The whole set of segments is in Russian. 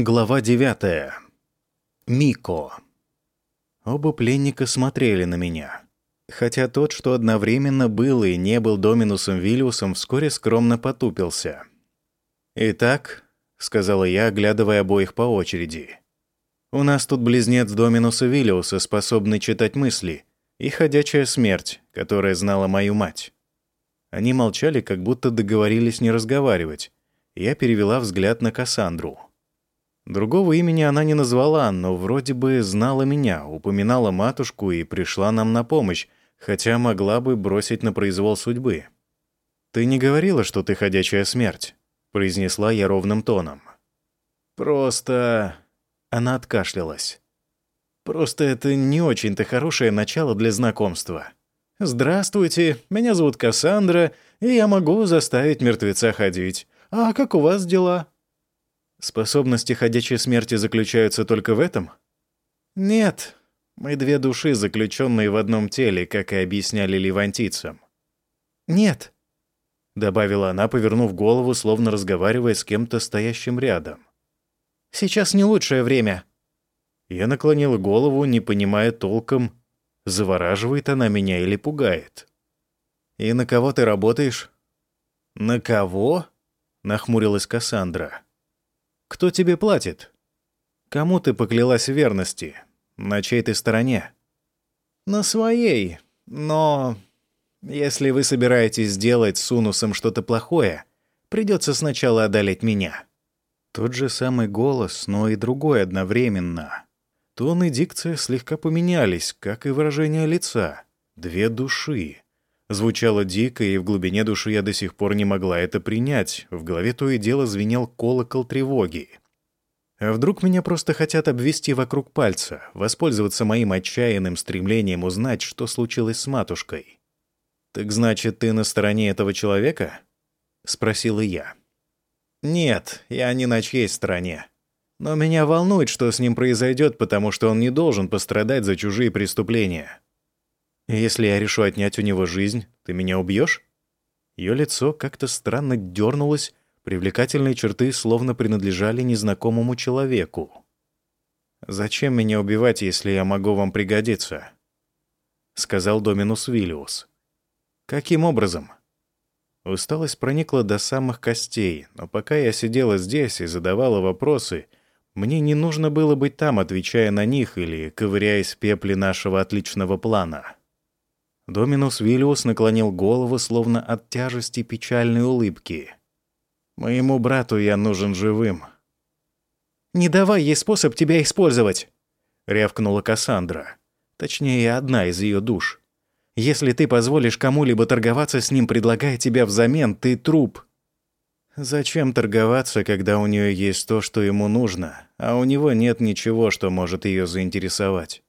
Глава 9. Мико. Оба пленника смотрели на меня. Хотя тот, что одновременно был и не был Доминусом Виллиусом, вскоре скромно потупился. «Итак», — сказала я, оглядывая обоих по очереди, «у нас тут близнец Доминуса Виллиуса, способный читать мысли, и ходячая смерть, которая знала мою мать». Они молчали, как будто договорились не разговаривать. Я перевела взгляд на Кассандру. Другого имени она не назвала, но вроде бы знала меня, упоминала матушку и пришла нам на помощь, хотя могла бы бросить на произвол судьбы. «Ты не говорила, что ты ходячая смерть», — произнесла я ровным тоном. «Просто...» — она откашлялась. «Просто это не очень-то хорошее начало для знакомства. Здравствуйте, меня зовут Кассандра, и я могу заставить мертвеца ходить. А как у вас дела?» Способности ходячей смерти заключаются только в этом? Нет. Мы две души, заключенные в одном теле, как и объясняли левантийцам. Нет. Добавила она, повернув голову, словно разговаривая с кем-то стоящим рядом. Сейчас не лучшее время. Я наклонила голову, не понимая толком, завораживает она меня или пугает. «И на кого ты работаешь?» «На кого?» — нахмурилась Кассандра. Кто тебе платит? Кому ты поклялась в верности? На чьей ты стороне? На своей. Но если вы собираетесь сделать с Унусом что-то плохое, придется сначала одолеть меня. Тот же самый голос, но и другой одновременно. Тон и дикция слегка поменялись, как и выражение лица. Две души. Звучало дико, и в глубине души я до сих пор не могла это принять. В голове то и дело звенел колокол тревоги. А вдруг меня просто хотят обвести вокруг пальца, воспользоваться моим отчаянным стремлением узнать, что случилось с матушкой? «Так значит, ты на стороне этого человека?» — спросила я. «Нет, я не на чьей стороне. Но меня волнует, что с ним произойдет, потому что он не должен пострадать за чужие преступления. «Если я решу отнять у него жизнь, ты меня убьешь?» Ее лицо как-то странно дернулось, привлекательные черты словно принадлежали незнакомому человеку. «Зачем меня убивать, если я могу вам пригодиться?» — сказал Доминус Виллиус. «Каким образом?» Усталость проникла до самых костей, но пока я сидела здесь и задавала вопросы, мне не нужно было быть там, отвечая на них или ковыряясь в пепле нашего отличного плана. Доминус Виллиус наклонил голову, словно от тяжести печальной улыбки. «Моему брату я нужен живым». «Не давай ей способ тебя использовать!» — рявкнула Кассандра. Точнее, одна из ее душ. «Если ты позволишь кому-либо торговаться с ним, предлагая тебя взамен, ты труп». Зачем торговаться, когда у нее есть то, что ему нужно, а у него нет ничего, что может ее заинтересовать?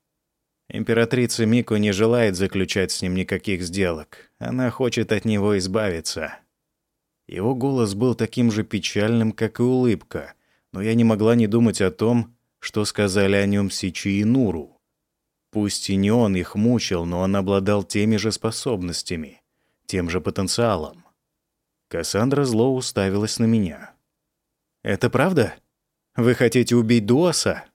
Императрица Мико не желает заключать с ним никаких сделок. Она хочет от него избавиться. Его голос был таким же печальным, как и улыбка, но я не могла не думать о том, что сказали о нем Сичи и Нуру. Пусть и не он их мучил, но он обладал теми же способностями, тем же потенциалом. Кассандра зло уставилась на меня. «Это правда? Вы хотите убить Дуаса?»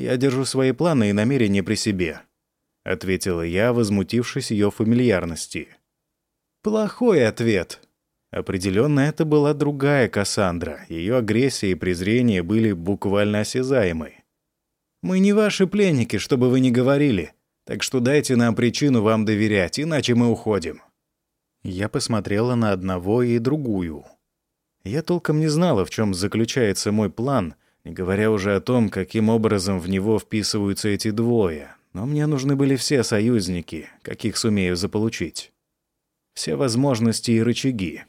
«Я держу свои планы и намерения при себе», — ответила я, возмутившись ее фамильярности. «Плохой ответ». Определенно, это была другая Кассандра. Ее агрессия и презрение были буквально осязаемы. «Мы не ваши пленники, чтобы вы не говорили, так что дайте нам причину вам доверять, иначе мы уходим». Я посмотрела на одного и другую. Я толком не знала, в чем заключается мой план — не говоря уже о том, каким образом в него вписываются эти двое. Но мне нужны были все союзники, каких сумею заполучить. Все возможности и рычаги.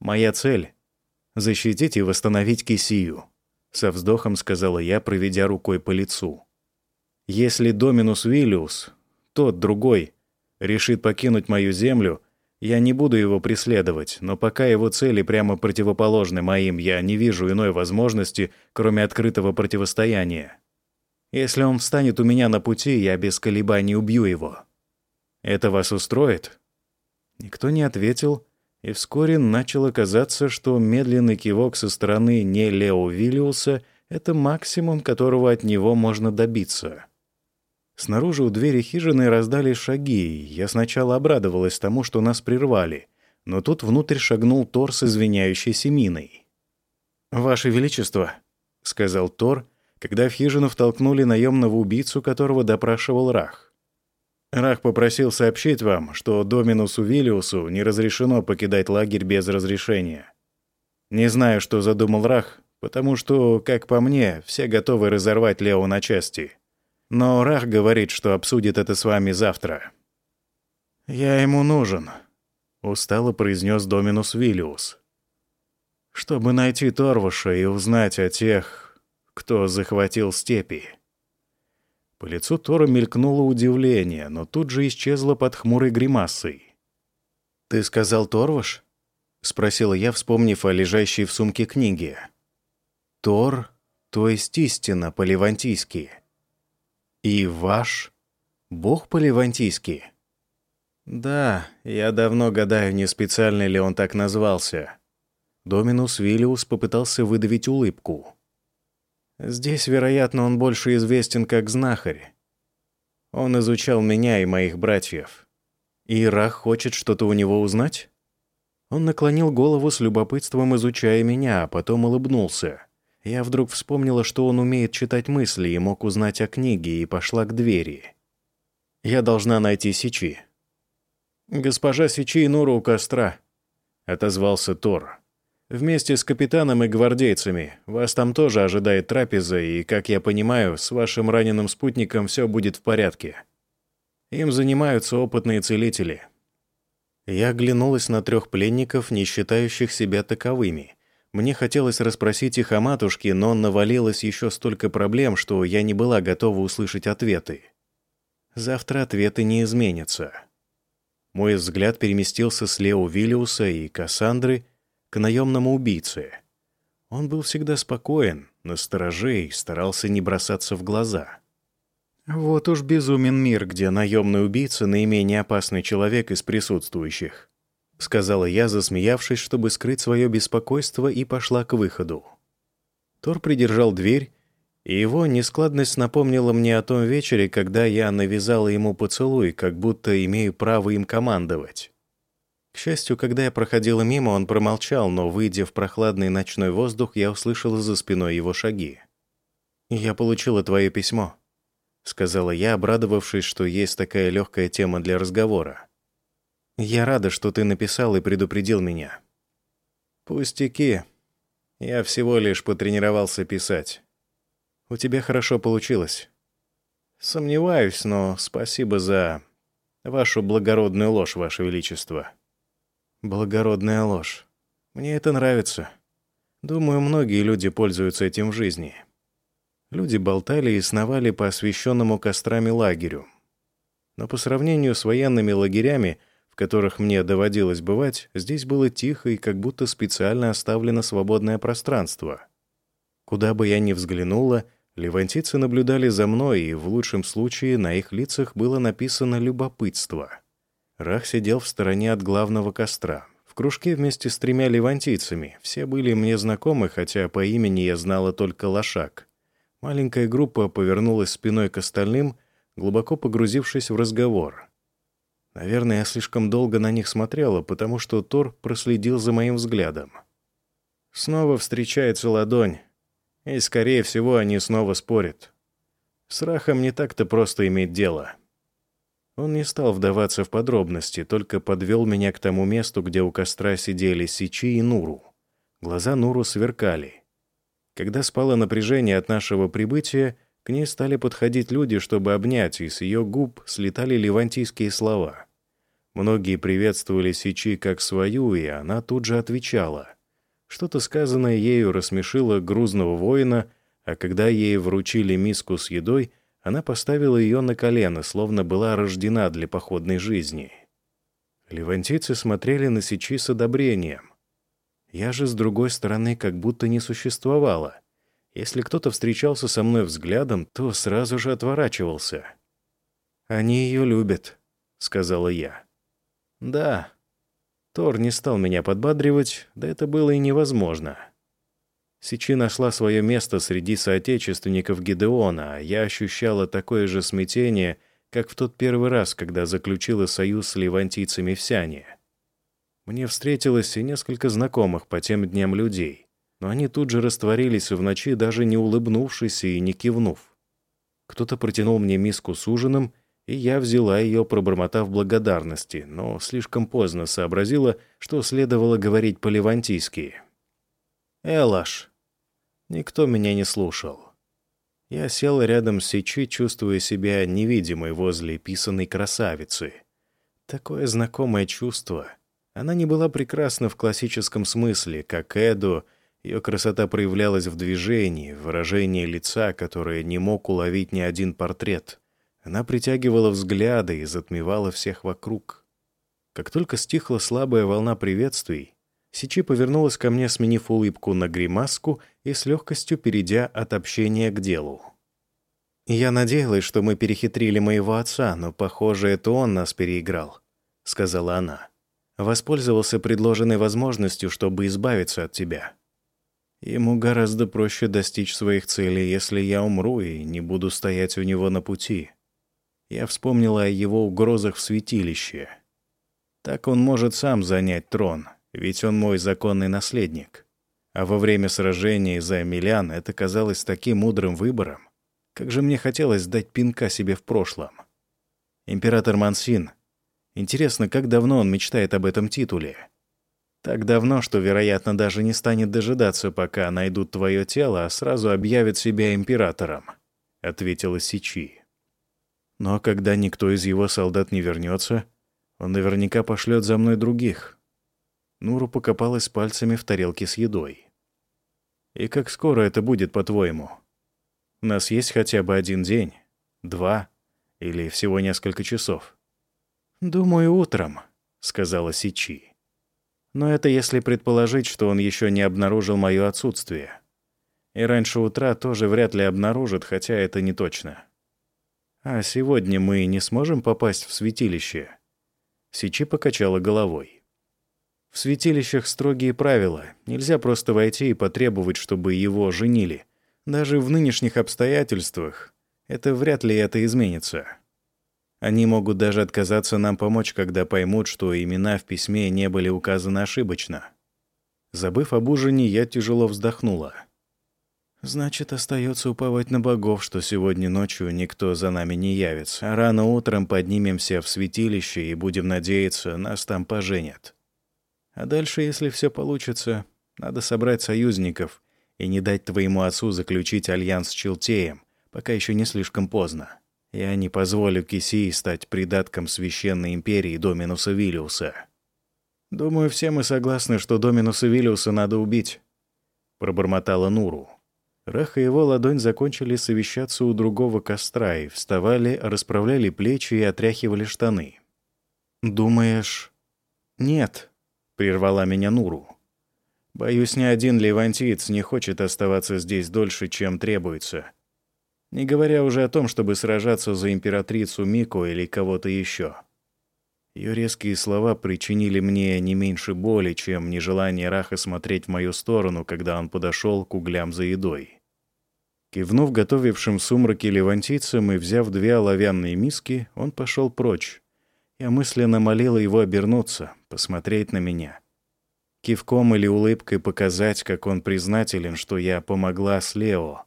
Моя цель — защитить и восстановить Кисию, со вздохом сказала я, проведя рукой по лицу. Если Доминус Виллиус, тот другой, решит покинуть мою землю — я не буду его преследовать, но пока его цели прямо противоположны моим, я не вижу иной возможности, кроме открытого противостояния. Если он встанет у меня на пути, я без колебаний убью его. Это вас устроит?» Никто не ответил, и вскоре начало казаться, что медленный кивок со стороны не Лео Виллиуса, Это максимум, которого от него можно добиться. Снаружи у двери хижины раздались шаги, я сначала обрадовалась тому, что нас прервали, но тут внутрь шагнул Тор с извиняющейся миной. «Ваше Величество», — сказал Тор, когда в хижину втолкнули наемного убийцу, которого допрашивал Рах. «Рах попросил сообщить вам, что Доминусу Виллиусу не разрешено покидать лагерь без разрешения. Не знаю, что задумал Рах, потому что, как по мне, все готовы разорвать Лео на части. Но Рах говорит, что обсудит это с вами завтра». «Я ему нужен», — устало произнес Доминус Виллиус. «Чтобы найти Торвуша и узнать о тех, кто захватил степи». По лицу Тора мелькнуло удивление, но тут же исчезло под хмурой гримасой. «Ты сказал Торвуш?» — спросила я, вспомнив о лежащей в сумке книге. Тор, то есть истина по-левантийски. И ваш бог по-левантийски. Да, я давно гадаю, не специально ли он так назвался. Доминус Виллиус попытался выдавить улыбку. Здесь, вероятно, он больше известен как знахарь. Он изучал меня и моих братьев. И Рах хочет что-то у него узнать? Он наклонил голову с любопытством, изучая меня, а потом улыбнулся. Я вдруг вспомнила, что он умеет читать мысли и мог узнать о книге, и пошла к двери. «Я должна найти Сичи». «Госпожа Сичи и Нура у костра», — отозвался Тор. «Вместе с капитаном и гвардейцами. Вас там тоже ожидает трапеза, и, как я понимаю, с вашим раненым спутником все будет в порядке. Им занимаются опытные целители». Я оглянулась на трех пленников, не считающих себя таковыми — мне хотелось расспросить их о матушке, но навалилось еще столько проблем, что я не была готова услышать ответы. Завтра ответы не изменятся. Мой взгляд переместился с Лео Виллиуса и Кассандры к наемному убийце. Он был всегда спокоен, настороже и старался не бросаться в глаза. Вот уж безумен мир, где наемный убийца — наименее опасный человек из присутствующих. — сказала я, засмеявшись, чтобы скрыть свое беспокойство, и пошла к выходу. Тор придержал дверь, и его нескладность напомнила мне о том вечере, когда я навязала ему поцелуй, как будто имею право им командовать. К счастью, когда я проходила мимо, он промолчал, но, выйдя в прохладный ночной воздух, я услышала за спиной его шаги. «Я получила твое письмо», — сказала я, обрадовавшись, что есть такая легкая тема для разговора. Я рада, что ты написал и предупредил меня. Пустяки. Я всего лишь потренировался писать. У тебя хорошо получилось. Сомневаюсь, но спасибо за вашу благородную ложь, ваше величество. Благородная ложь. Мне это нравится. Думаю, многие люди пользуются этим в жизни. Люди болтали и сновали по освещенному кострами лагерю. Но по сравнению с военными лагерями которых мне доводилось бывать, здесь было тихо и как будто специально оставлено свободное пространство. Куда бы я ни взглянула, левантийцы наблюдали за мной, и в лучшем случае на их лицах было написано «любопытство». Рах сидел в стороне от главного костра. В кружке вместе с тремя левантийцами. Все были мне знакомы, хотя по имени я знала только Лошак. Маленькая группа повернулась спиной к остальным, глубоко погрузившись в разговор — Наверное, я слишком долго на них смотрела, потому что Тор проследил за моим взглядом. Снова встречается ладонь, и, скорее всего, они снова спорят. С Рахом не так-то просто иметь дело. Он не стал вдаваться в подробности, только подвел меня к тому месту, где у костра сидели Сичи и Нуру. Глаза Нуру сверкали. Когда спало напряжение от нашего прибытия, к ней стали подходить люди, чтобы обнять, и с ее губ слетали левантийские слова. Многие приветствовали Сичи как свою, и она тут же отвечала. Что-то сказанное ею рассмешило грузного воина, а когда ей вручили миску с едой, она поставила ее на колено, словно была рождена для походной жизни. Левантийцы смотрели на Сичи с одобрением. Я же, с другой стороны, как будто не существовала. Если кто-то встречался со мной взглядом, то сразу же отворачивался. «Они ее любят», — сказала я. Да. Тор не стал меня подбадривать, да это было и невозможно. Сичи нашла свое место среди соотечественников Гидеона, а я ощущала такое же смятение, как в тот первый раз, когда заключила союз с левантийцами в Сяне. Мне встретилось и несколько знакомых по тем дням людей, но они тут же растворились в ночи, даже не улыбнувшись и не кивнув. Кто-то протянул мне миску с ужином, и я взяла ее, пробормотав благодарности, но слишком поздно сообразила, что следовало говорить по-левантийски. «Элаш». Никто меня не слушал. Я сел рядом с Сичи, чувствуя себя невидимой возле писаной красавицы. Такое знакомое чувство. Она не была прекрасна в классическом смысле, как Эду. Ее красота проявлялась в движении, в выражении лица, которое не мог уловить ни один портрет. Она притягивала взгляды и затмевала всех вокруг. Как только стихла слабая волна приветствий, Сичи повернулась ко мне, сменив улыбку на гримаску и с легкостью перейдя от общения к делу. «Я надеялась, что мы перехитрили моего отца, но, похоже, это он нас переиграл», — сказала она. «Воспользовался предложенной возможностью, чтобы избавиться от тебя. Ему гораздо проще достичь своих целей, если я умру и не буду стоять у него на пути. Я вспомнила о его угрозах в святилище. Так он может сам занять трон, ведь он мой законный наследник. А во время сражения за Эмилян это казалось таким мудрым выбором. Как же мне хотелось дать пинка себе в прошлом. Император Мансин. Интересно, как давно он мечтает об этом титуле? Так давно, что, вероятно, даже не станет дожидаться, пока найдут твое тело, а сразу объявит себя императором, — ответила Сичи. Но когда никто из его солдат не вернется, он наверняка пошлет за мной других. Нуру покопалась пальцами в тарелке с едой. «И как скоро это будет, по-твоему? У нас есть хотя бы один день, два или всего несколько часов?» «Думаю, утром», — сказала Сичи. «Но это если предположить, что он еще не обнаружил мое отсутствие. И раньше утра тоже вряд ли обнаружит, хотя это не точно». «А сегодня мы не сможем попасть в святилище?» Сичи покачала головой. «В святилищах строгие правила. Нельзя просто войти и потребовать, чтобы его женили. Даже в нынешних обстоятельствах это вряд ли это изменится. Они могут даже отказаться нам помочь, когда поймут, что имена в письме не были указаны ошибочно». Забыв об ужине, я тяжело вздохнула. Значит, остается уповать на богов, что сегодня ночью никто за нами не явится. Рано утром поднимемся в святилище и будем надеяться, нас там поженят. А дальше, если все получится, надо собрать союзников и не дать твоему отцу заключить альянс с Челтеем, пока еще не слишком поздно. Я не позволю Кисии стать придатком священной империи Доминуса Виллиуса. Думаю, все мы согласны, что Доминуса Виллиуса надо убить, пробормотала Нуру. Рах и его ладонь закончили совещаться у другого костра и вставали, расправляли плечи и отряхивали штаны. «Думаешь...» «Нет», — прервала меня Нуру. «Боюсь, ни один левантиец не хочет оставаться здесь дольше, чем требуется. Не говоря уже о том, чтобы сражаться за императрицу Мико или кого-то еще». Ее резкие слова причинили мне не меньше боли, чем нежелание Раха смотреть в мою сторону, когда он подошел к углям за едой. Кивнув готовившим сумраки левантийцам и взяв две оловянные миски, он пошел прочь. Я мысленно молила его обернуться, посмотреть на меня. Кивком или улыбкой показать, как он признателен, что я помогла с Лео.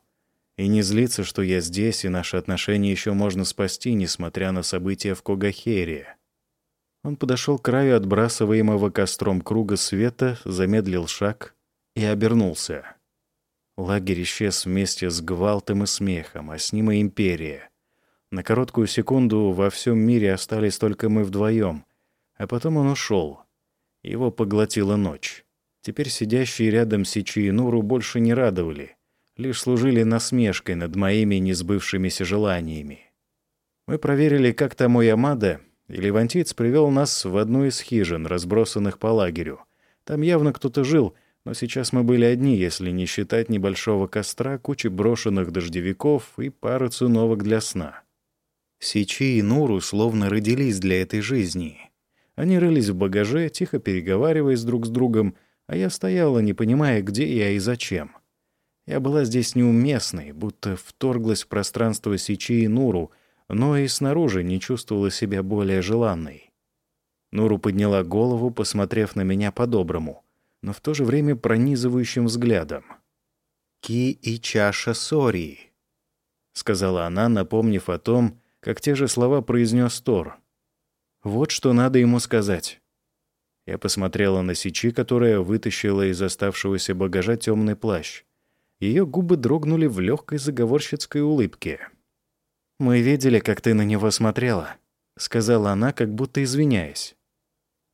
И не злиться, что я здесь, и наши отношения еще можно спасти, несмотря на события в Когахере. Он подошел к краю отбрасываемого костром круга света, замедлил шаг и обернулся. Лагерь исчез вместе с гвалтом и смехом, а с ним и империя. На короткую секунду во всем мире остались только мы вдвоем, а потом он ушел. Его поглотила ночь. Теперь сидящие рядом Сичи и Нуру больше не радовали, лишь служили насмешкой над моими несбывшимися желаниями. Мы проверили, как там у Ямада, и Левантиец привел нас в одну из хижин, разбросанных по лагерю. Там явно кто-то жил — но сейчас мы были одни, если не считать небольшого костра, кучи брошенных дождевиков и пары циновок для сна. Сичи и Нуру словно родились для этой жизни. Они рылись в багаже, тихо переговариваясь друг с другом, а я стояла, не понимая, где я и зачем. Я была здесь неуместной, будто вторглась в пространство Сичи и Нуру, но и снаружи не чувствовала себя более желанной. Нуру подняла голову, посмотрев на меня по-доброму, но в то же время пронизывающим взглядом. «Ки и чаша Сории», — сказала она, напомнив о том, как те же слова произнес Тор. «Вот что надо ему сказать». Я посмотрела на Сичи, которая вытащила из оставшегося багажа темный плащ. Ее губы дрогнули в легкой заговорщицкой улыбке. «Мы видели, как ты на него смотрела», — сказала она, как будто извиняясь.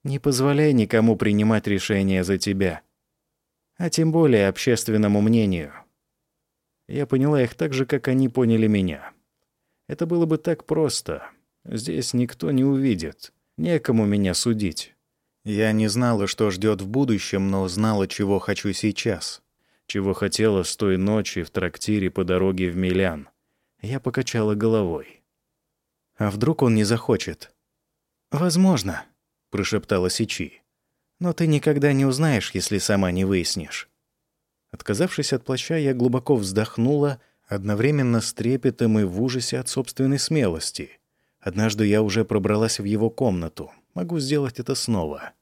«Не позволяй никому принимать решения за тебя, а тем более общественному мнению». Я поняла их так же, как они поняли меня. Это было бы так просто. Здесь никто не увидит. Некому меня судить. Я не знала, что ждет в будущем, но знала, чего хочу сейчас чего хотела с той ночи в трактире по дороге в Милян. Я покачала головой. «А вдруг он не захочет?» «Возможно», — прошептала Сичи. «Но ты никогда не узнаешь, если сама не выяснишь». Отказавшись от плаща, я глубоко вздохнула, одновременно с трепетом и в ужасе от собственной смелости. Однажды я уже пробралась в его комнату. Могу сделать это снова.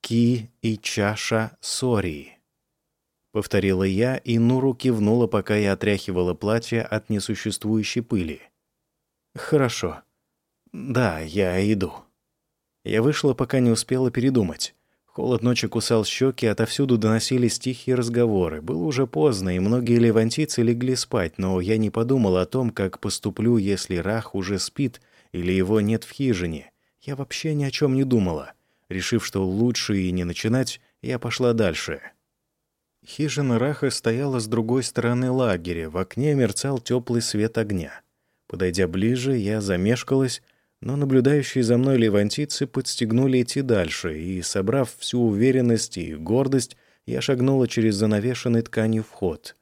Ки и чаша Сории. — повторила я, и Нуру кивнула, пока я отряхивала платье от несуществующей пыли. «Хорошо. Да, я иду». Я вышла, пока не успела передумать. Холод ночи кусал щеки, отовсюду доносились тихие разговоры. Было уже поздно, и многие левантийцы легли спать, но я не подумал о том, как поступлю, если Рах уже спит или его нет в хижине. Я вообще ни о чем не думала. Решив, что лучше и не начинать, я пошла дальше. Хижина Раха стояла с другой стороны лагеря, в окне мерцал теплый свет огня. Подойдя ближе, я замешкалась, но наблюдающие за мной левантийцы подстегнули идти дальше, и, собрав всю уверенность и гордость, я шагнула через занавешенный тканью вход.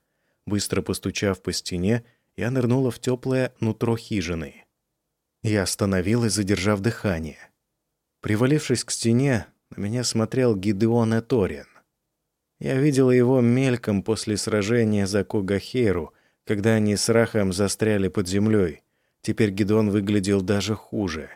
Быстро постучав по стене, я нырнула в теплое нутро хижины. Я остановилась, задержав дыхание. Привалившись к стене, на меня смотрел Гидеон Эториан. Я видела его мельком после сражения за Когахеру, когда они с Рахом застряли под землей. Теперь Гедон выглядел даже хуже.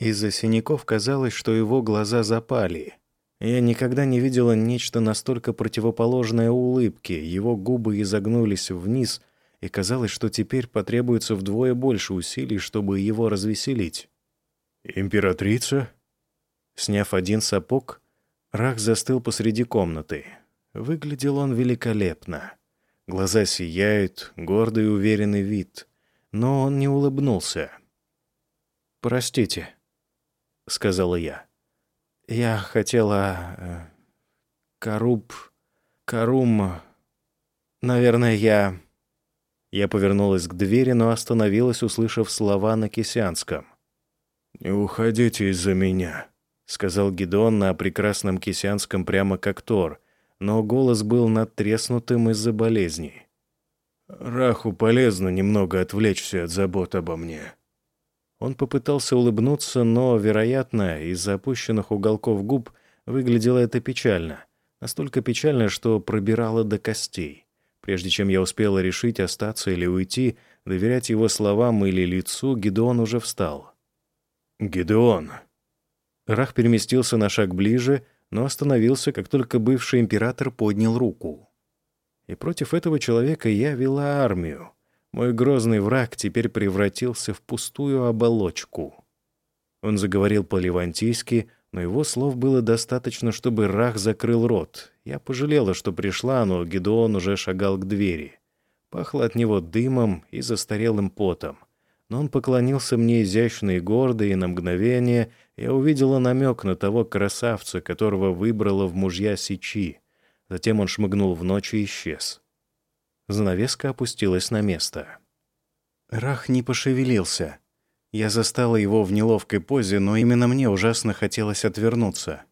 Из-за синяков казалось, что его глаза запали. Я никогда не видела нечто настолько противоположное улыбке. Его губы изогнулись вниз, и казалось, что теперь потребуется вдвое больше усилий, чтобы его развеселить. «Императрица?» Сняв один сапог, Рах застыл посреди комнаты. Выглядел он великолепно. Глаза сияют, гордый и уверенный вид. Но он не улыбнулся. «Простите», — сказала я. «Я хотела... Э, коруб... Карум... Наверное, я...» Я повернулась к двери, но остановилась, услышав слова на кисянском. «Не уходите из-за меня», — сказал Гидон на прекрасном кисянском прямо как Тор — но голос был надтреснутым из-за болезни. «Раху полезно немного отвлечься от забот обо мне». Он попытался улыбнуться, но, вероятно, из-за опущенных уголков губ выглядело это печально. Настолько печально, что пробирало до костей. Прежде чем я успела решить, остаться или уйти, доверять его словам или лицу, Гидеон уже встал. «Гидеон!» Рах переместился на шаг ближе, но остановился, как только бывший император поднял руку. И против этого человека я вела армию. Мой грозный враг теперь превратился в пустую оболочку. Он заговорил по-левантийски, но его слов было достаточно, чтобы Рах закрыл рот. Я пожалела, что пришла, но Гедеон уже шагал к двери. Пахло от него дымом и застарелым потом но он поклонился мне изящно и гордо, и на мгновение я увидела намек на того красавца, которого выбрала в мужья Сичи. Затем он шмыгнул в ночь и исчез. Занавеска опустилась на место. Рах не пошевелился. Я застала его в неловкой позе, но именно мне ужасно хотелось отвернуться.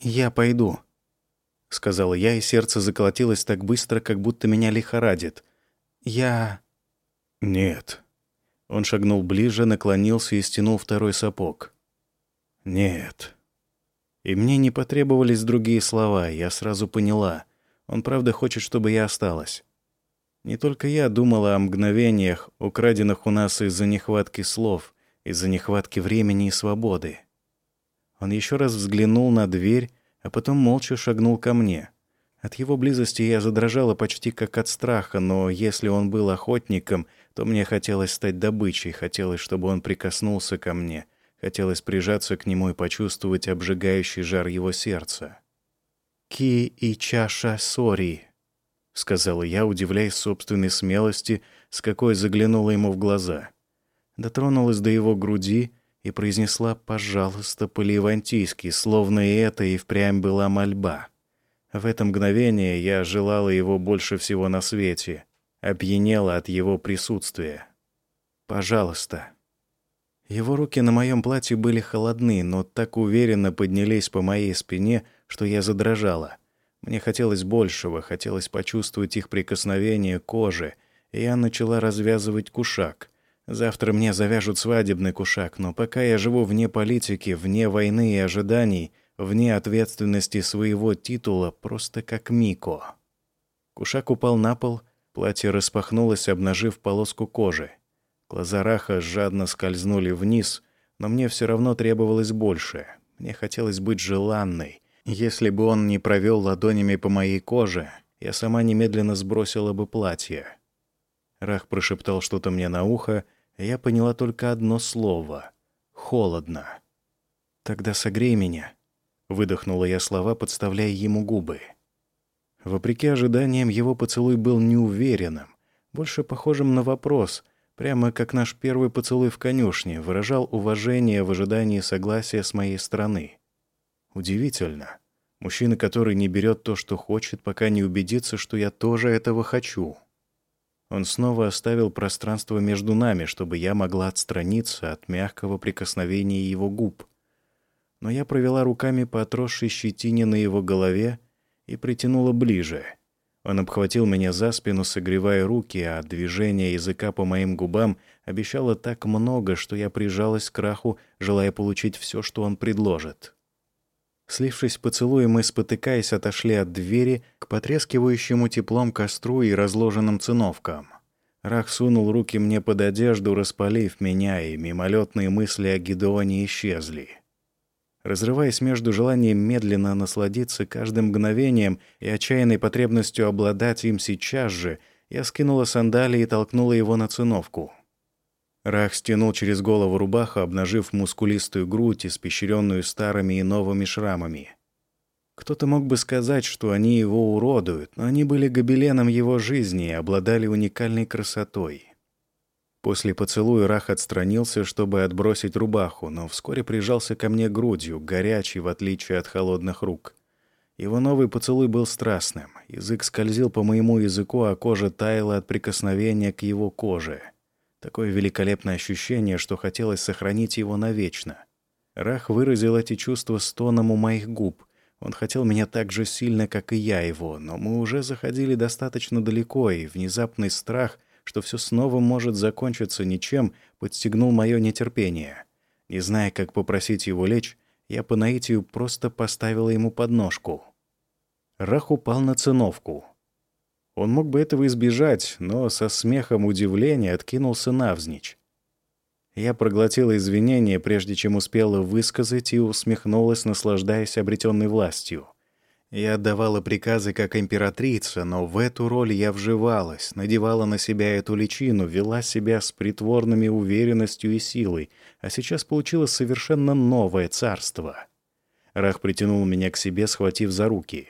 «Я пойду», — сказала я, и сердце заколотилось так быстро, как будто меня лихорадит. «Я...» «Нет», он шагнул ближе, наклонился и стянул второй сапог. «Нет». И мне не потребовались другие слова, я сразу поняла. Он правда хочет, чтобы я осталась. Не только я думала о мгновениях, украденных у нас из-за нехватки слов, из-за нехватки времени и свободы. Он еще раз взглянул на дверь, а потом молча шагнул ко мне. От его близости я задрожала почти как от страха, но если он был охотником, то мне хотелось стать добычей, хотелось, чтобы он прикоснулся ко мне, хотелось прижаться к нему и почувствовать обжигающий жар его сердца. «Ки и чаша сори», — сказала я, удивляясь собственной смелости, с какой заглянула ему в глаза. Дотронулась до его груди и произнесла «пожалуйста» по-ливантийски, словно и это и впрямь была мольба. В это мгновение я желала его больше всего на свете, опьянела от его присутствия. «Пожалуйста». Его руки на моем платье были холодны, но так уверенно поднялись по моей спине, что я задрожала. Мне хотелось большего, хотелось почувствовать их прикосновение к коже, и я начала развязывать кушак. Завтра мне завяжут свадебный кушак, но пока я живу вне политики, вне войны и ожиданий, вне ответственности своего титула, просто как Мико. Кушак упал на пол, платье распахнулось, обнажив полоску кожи. Глаза Раха жадно скользнули вниз, но мне все равно требовалось больше. Мне хотелось быть желанной. Если бы он не провел ладонями по моей коже, я сама немедленно сбросила бы платье. Рах прошептал что-то мне на ухо, и я поняла только одно слово — «холодно». «Тогда согрей меня», Выдохнула я слова, подставляя ему губы. Вопреки ожиданиям, его поцелуй был неуверенным, больше похожим на вопрос, прямо как наш первый поцелуй в конюшне, выражал уважение в ожидании согласия с моей стороны. Удивительно. Мужчина, который не берет то, что хочет, пока не убедится, что я тоже этого хочу. Он снова оставил пространство между нами, чтобы я могла отстраниться от мягкого прикосновения его губ — но я провела руками по отросшей щетине на его голове и притянула ближе. Он обхватил меня за спину, согревая руки, а движение языка по моим губам обещало так много, что я прижалась к краху, желая получить все, что он предложит. Слившись поцелуем, мы, спотыкаясь, отошли от двери к потрескивающему теплом костру и разложенным циновкам. Рах сунул руки мне под одежду, распалив меня, и мимолетные мысли о Гедеоне исчезли разрываясь между желанием медленно насладиться каждым мгновением и отчаянной потребностью обладать им сейчас же, я скинула сандалии и толкнула его на циновку. Рах стянул через голову рубаху, обнажив мускулистую грудь, испещренную старыми и новыми шрамами. Кто-то мог бы сказать, что они его уродуют, но они были гобеленом его жизни и обладали уникальной красотой. После поцелуя Рах отстранился, чтобы отбросить рубаху, но вскоре прижался ко мне грудью, горячий, в отличие от холодных рук. Его новый поцелуй был страстным. Язык скользил по моему языку, а кожа таяла от прикосновения к его коже. Такое великолепное ощущение, что хотелось сохранить его навечно. Рах выразил эти чувства стоном у моих губ. Он хотел меня так же сильно, как и я его, но мы уже заходили достаточно далеко, и внезапный страх — что все снова может закончиться ничем, подстегнул мое нетерпение. Не зная, как попросить его лечь, я по наитию просто поставила ему подножку. Рах упал на циновку. Он мог бы этого избежать, но со смехом удивления откинулся навзничь. Я проглотила извинения, прежде чем успела высказать, и усмехнулась, наслаждаясь обретенной властью. Я отдавала приказы как императрица, но в эту роль я вживалась, надевала на себя эту личину, вела себя с притворными уверенностью и силой, а сейчас получила совершенно новое царство. Рах притянул меня к себе, схватив за руки.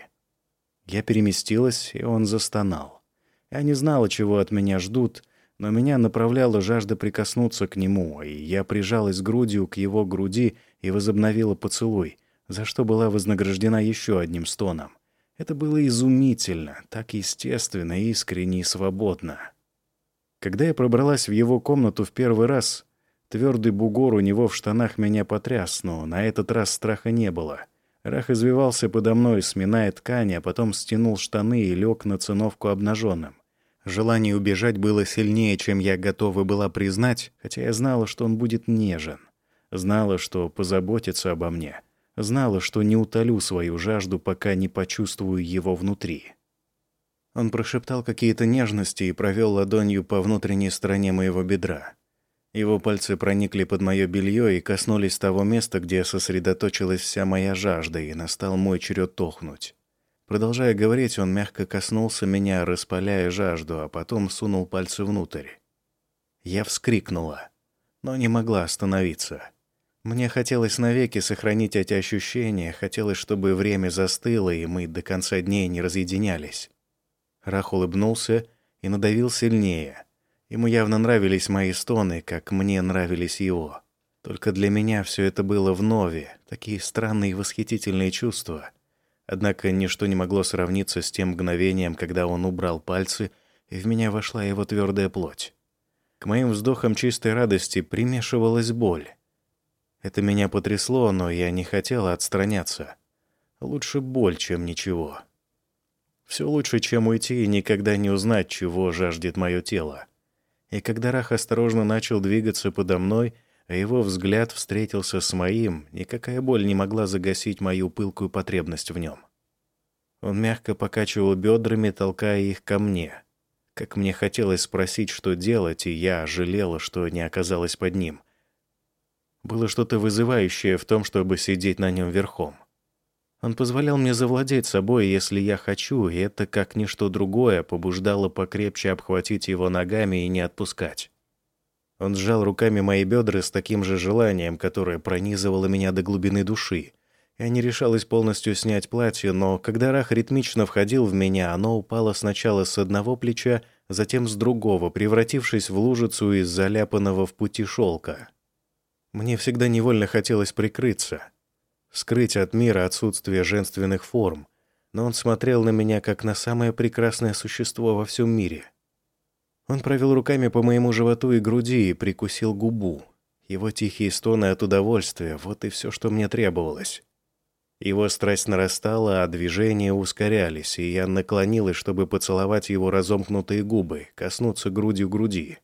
Я переместилась, и он застонал. Я не знала, чего от меня ждут, но меня направляла жажда прикоснуться к нему, и я прижалась грудью к его груди и возобновила поцелуй — за что была вознаграждена еще одним стоном. Это было изумительно, так естественно, искренне и свободно. Когда я пробралась в его комнату в первый раз, твердый бугор у него в штанах меня потряс, но на этот раз страха не было. Рах извивался подо мной, сминая ткань, а потом стянул штаны и лег на циновку обнаженным. Желание убежать было сильнее, чем я готова была признать, хотя я знала, что он будет нежен. Знала, что позаботится обо мне — Знала, что не утолю свою жажду, пока не почувствую его внутри. Он прошептал какие-то нежности и провел ладонью по внутренней стороне моего бедра. Его пальцы проникли под мое белье и коснулись того места, где сосредоточилась вся моя жажда, и настал мой черед тохнуть. Продолжая говорить, он мягко коснулся меня, распаляя жажду, а потом сунул пальцы внутрь. Я вскрикнула, но не могла остановиться. Мне хотелось навеки сохранить эти ощущения, хотелось, чтобы время застыло, и мы до конца дней не разъединялись. Рах улыбнулся и надавил сильнее. Ему явно нравились мои стоны, как мне нравились его. Только для меня все это было вновь, такие странные и восхитительные чувства. Однако ничто не могло сравниться с тем мгновением, когда он убрал пальцы, и в меня вошла его твердая плоть. К моим вздохам чистой радости примешивалась боль. Это меня потрясло, но я не хотела отстраняться. Лучше боль, чем ничего. Все лучше, чем уйти и никогда не узнать, чего жаждет мое тело. И когда Рах осторожно начал двигаться подо мной, а его взгляд встретился с моим, никакая боль не могла загасить мою пылкую потребность в нем. Он мягко покачивал бедрами, толкая их ко мне. Как мне хотелось спросить, что делать, и я жалела, что не оказалась под ним — было что-то вызывающее в том, чтобы сидеть на нем верхом. Он позволял мне завладеть собой, если я хочу, и это, как ничто другое, побуждало покрепче обхватить его ногами и не отпускать. Он сжал руками мои бедра с таким же желанием, которое пронизывало меня до глубины души. Я не решалась полностью снять платье, но когда Рах ритмично входил в меня, оно упало сначала с одного плеча, затем с другого, превратившись в лужицу из заляпанного в пути шелка. Мне всегда невольно хотелось прикрыться, скрыть от мира отсутствие женственных форм, но он смотрел на меня как на самое прекрасное существо во всем мире. Он провел руками по моему животу и груди и прикусил губу. Его тихие стоны от удовольствия — вот и все, что мне требовалось. Его страсть нарастала, а движения ускорялись, и я наклонилась, чтобы поцеловать его разомкнутые губы, коснуться грудью груди.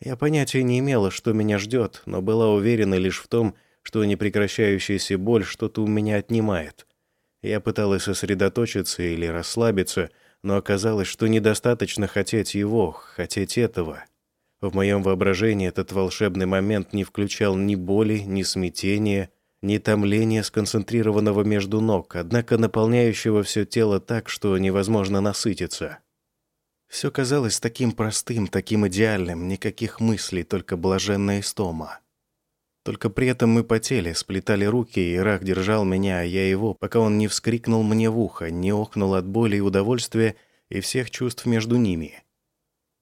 Я понятия не имела, что меня ждет, но была уверена лишь в том, что непрекращающаяся боль что-то у меня отнимает. Я пыталась сосредоточиться или расслабиться, но оказалось, что недостаточно хотеть его, хотеть этого. В моем воображении этот волшебный момент не включал ни боли, ни смятения, ни томления, сконцентрированного между ног, однако наполняющего все тело так, что невозможно насытиться. Все казалось таким простым, таким идеальным, никаких мыслей, только блаженная истома. Только при этом мы потели, сплетали руки, и Рах держал меня, а я его, пока он не вскрикнул мне в ухо, не охнул от боли и удовольствия и всех чувств между ними.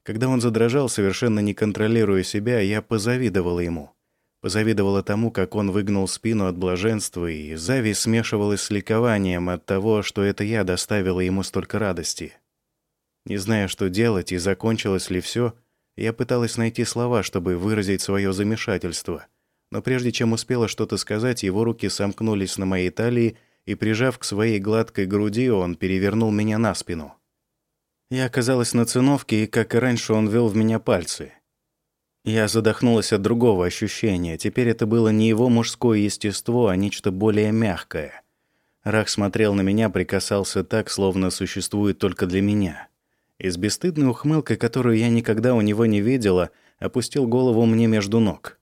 Когда он задрожал, совершенно не контролируя себя, я позавидовала ему. Позавидовала тому, как он выгнул спину от блаженства, и зависть смешивалась с ликованием от того, что это я доставила ему столько радости. Не зная, что делать и закончилось ли все, я пыталась найти слова, чтобы выразить свое замешательство. Но прежде чем успела что-то сказать, его руки сомкнулись на моей талии, и, прижав к своей гладкой груди, он перевернул меня на спину. Я оказалась на циновке, и, как и раньше, он вел в меня пальцы. Я задохнулась от другого ощущения. Теперь это было не его мужское естество, а нечто более мягкое. Рах смотрел на меня, прикасался так, словно существует только для меня и с бесстыдной ухмылкой, которую я никогда у него не видела, опустил голову мне между ног.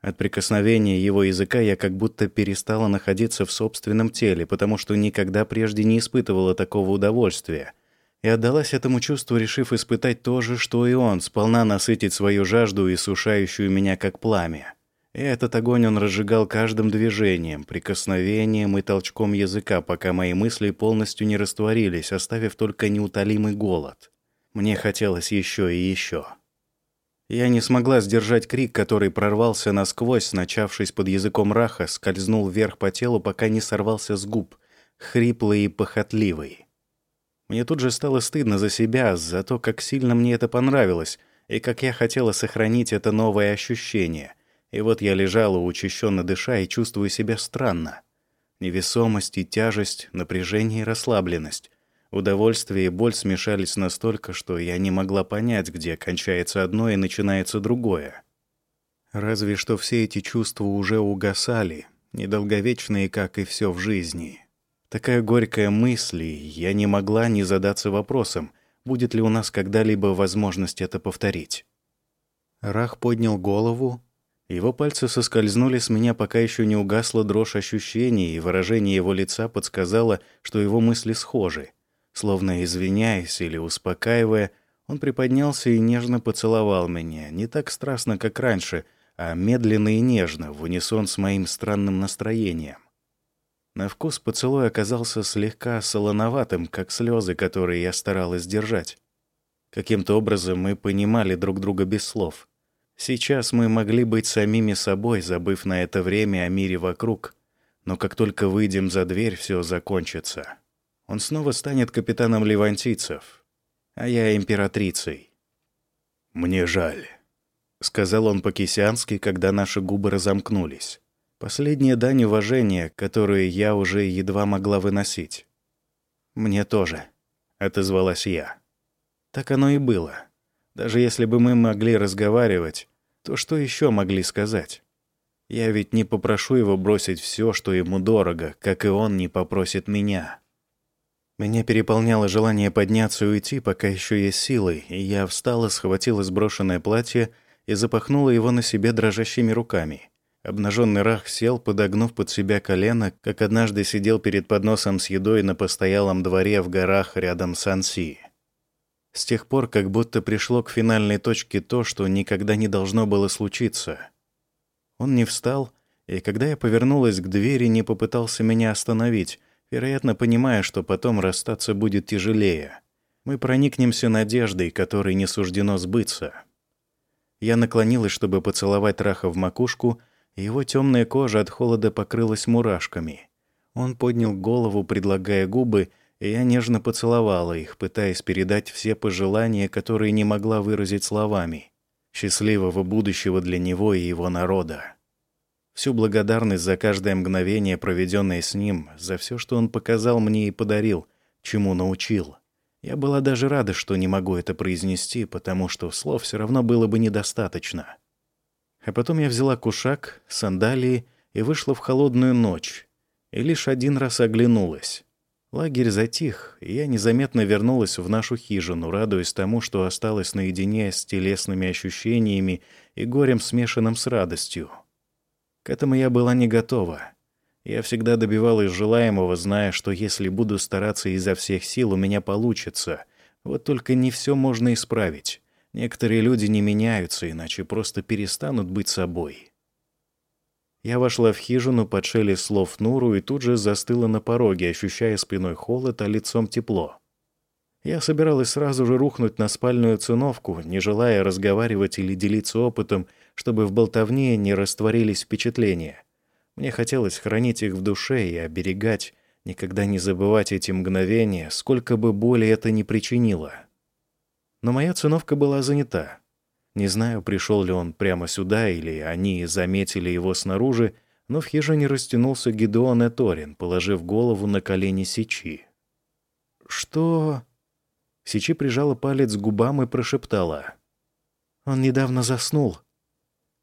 От прикосновения его языка я как будто перестала находиться в собственном теле, потому что никогда прежде не испытывала такого удовольствия. И отдалась этому чувству, решив испытать то же, что и он, сполна насытить свою жажду, иссушающую меня как пламя. И этот огонь он разжигал каждым движением, прикосновением и толчком языка, пока мои мысли полностью не растворились, оставив только неутолимый голод. Мне хотелось еще и еще. Я не смогла сдержать крик, который прорвался насквозь, начавшись под языком раха, скользнул вверх по телу, пока не сорвался с губ, хриплый и похотливый. Мне тут же стало стыдно за себя, за то, как сильно мне это понравилось, и как я хотела сохранить это новое ощущение — и вот я лежала, учащенно дыша, и чувствую себя странно. Невесомость и тяжесть, напряжение и расслабленность. Удовольствие и боль смешались настолько, что я не могла понять, где кончается одно и начинается другое. Разве что все эти чувства уже угасали, недолговечные, как и все в жизни. Такая горькая мысль, и я не могла не задаться вопросом, будет ли у нас когда-либо возможность это повторить. Рах поднял голову, его пальцы соскользнули с меня, пока еще не угасла дрожь ощущений, и выражение его лица подсказало, что его мысли схожи. Словно извиняясь или успокаивая, он приподнялся и нежно поцеловал меня, не так страстно, как раньше, а медленно и нежно, в унисон с моим странным настроением. На вкус поцелуй оказался слегка солоноватым, как слезы, которые я старалась держать. Каким-то образом мы понимали друг друга без слов. Сейчас мы могли быть самими собой, забыв на это время о мире вокруг. Но как только выйдем за дверь, все закончится. Он снова станет капитаном левантийцев, а я императрицей. «Мне жаль», — сказал он по-кисянски, когда наши губы разомкнулись. Последняя дань уважения, которую я уже едва могла выносить. «Мне тоже», — отозвалась я. Так оно и было. Даже если бы мы могли разговаривать, то что еще могли сказать? Я ведь не попрошу его бросить все, что ему дорого, как и он не попросит меня. Меня переполняло желание подняться и уйти, пока еще есть силы, и я встала, схватила сброшенное платье и запахнула его на себе дрожащими руками. Обнаженный Рах сел, подогнув под себя колено, как однажды сидел перед подносом с едой на постоялом дворе в горах рядом с Анси. С тех пор как будто пришло к финальной точке то, что никогда не должно было случиться. Он не встал, и когда я повернулась к двери, не попытался меня остановить, вероятно, понимая, что потом расстаться будет тяжелее. Мы проникнемся надеждой, которой не суждено сбыться. Я наклонилась, чтобы поцеловать Раха в макушку, его темная кожа от холода покрылась мурашками. Он поднял голову, предлагая губы, я нежно поцеловала их, пытаясь передать все пожелания, которые не могла выразить словами. Счастливого будущего для него и его народа. Всю благодарность за каждое мгновение, проведенное с ним, за все, что он показал мне и подарил, чему научил. Я была даже рада, что не могу это произнести, потому что слов все равно было бы недостаточно. А потом я взяла кушак, сандалии и вышла в холодную ночь. И лишь один раз оглянулась. Лагерь затих, и я незаметно вернулась в нашу хижину, радуясь тому, что осталась наедине с телесными ощущениями и горем, смешанным с радостью. К этому я была не готова. Я всегда добивалась желаемого, зная, что если буду стараться изо всех сил, у меня получится. Вот только не все можно исправить. Некоторые люди не меняются, иначе просто перестанут быть собой. Я вошла в хижину под шелест слов Нуру и тут же застыла на пороге, ощущая спиной холод, а лицом тепло. Я собиралась сразу же рухнуть на спальную циновку, не желая разговаривать или делиться опытом, чтобы в болтовне не растворились впечатления. Мне хотелось хранить их в душе и оберегать, никогда не забывать эти мгновения, сколько бы боли это ни причинило. Но моя циновка была занята. Не знаю, пришел ли он прямо сюда, или они заметили его снаружи, но в хижине растянулся Гидеон Эторин, положив голову на колени Сичи. «Что?» Сичи прижала палец к губам и прошептала. «Он недавно заснул.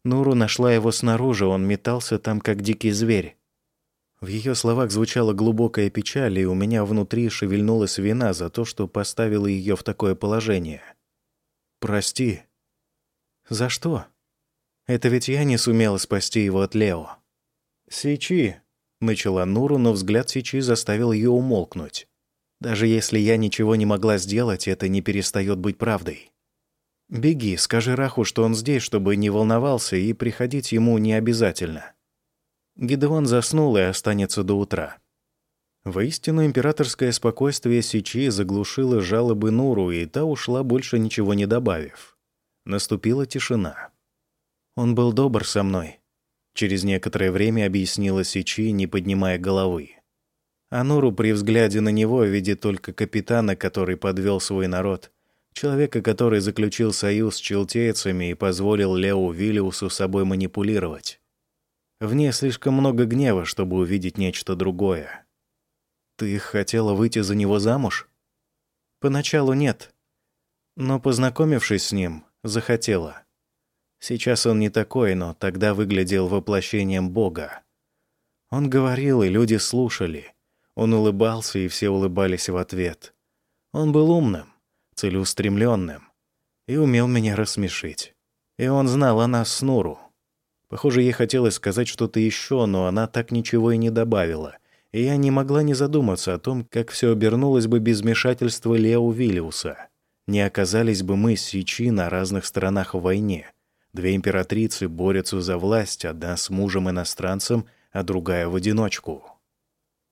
Нуру нашла его снаружи, он метался там, как дикий зверь». В ее словах звучала глубокая печаль, и у меня внутри шевельнулась вина за то, что поставила ее в такое положение. «Прости». «За что?» «Это ведь я не сумела спасти его от Лео». «Сичи», — начала Нуру, но взгляд Сичи заставил ее умолкнуть. «Даже если я ничего не могла сделать, это не перестает быть правдой. Беги, скажи Раху, что он здесь, чтобы не волновался, и приходить ему не обязательно». Гидеон заснул и останется до утра. Воистину, императорское спокойствие Сичи заглушило жалобы Нуру, и та ушла, больше ничего не добавив. Наступила тишина. «Он был добр со мной», — через некоторое время объяснила Сичи, не поднимая головы. А Нуру при взгляде на него видит только капитана, который подвел свой народ, человека, который заключил союз с челтейцами и позволил Лео Виллиусу собой манипулировать. В ней слишком много гнева, чтобы увидеть нечто другое. Ты хотела выйти за него замуж? Поначалу нет. Но, познакомившись с ним, захотела. Сейчас он не такой, но тогда выглядел воплощением Бога. Он говорил, и люди слушали. Он улыбался, и все улыбались в ответ. Он был умным, целеустремленным и умел меня рассмешить. И он знал о нас с Нуру. Похоже, ей хотелось сказать что-то еще, но она так ничего и не добавила. И я не могла не задуматься о том, как все обернулось бы без вмешательства Лео Виллиуса. Не оказались бы мы с Сичи на разных сторонах в войне. Две императрицы борются за власть, одна с мужем-иностранцем, а другая в одиночку.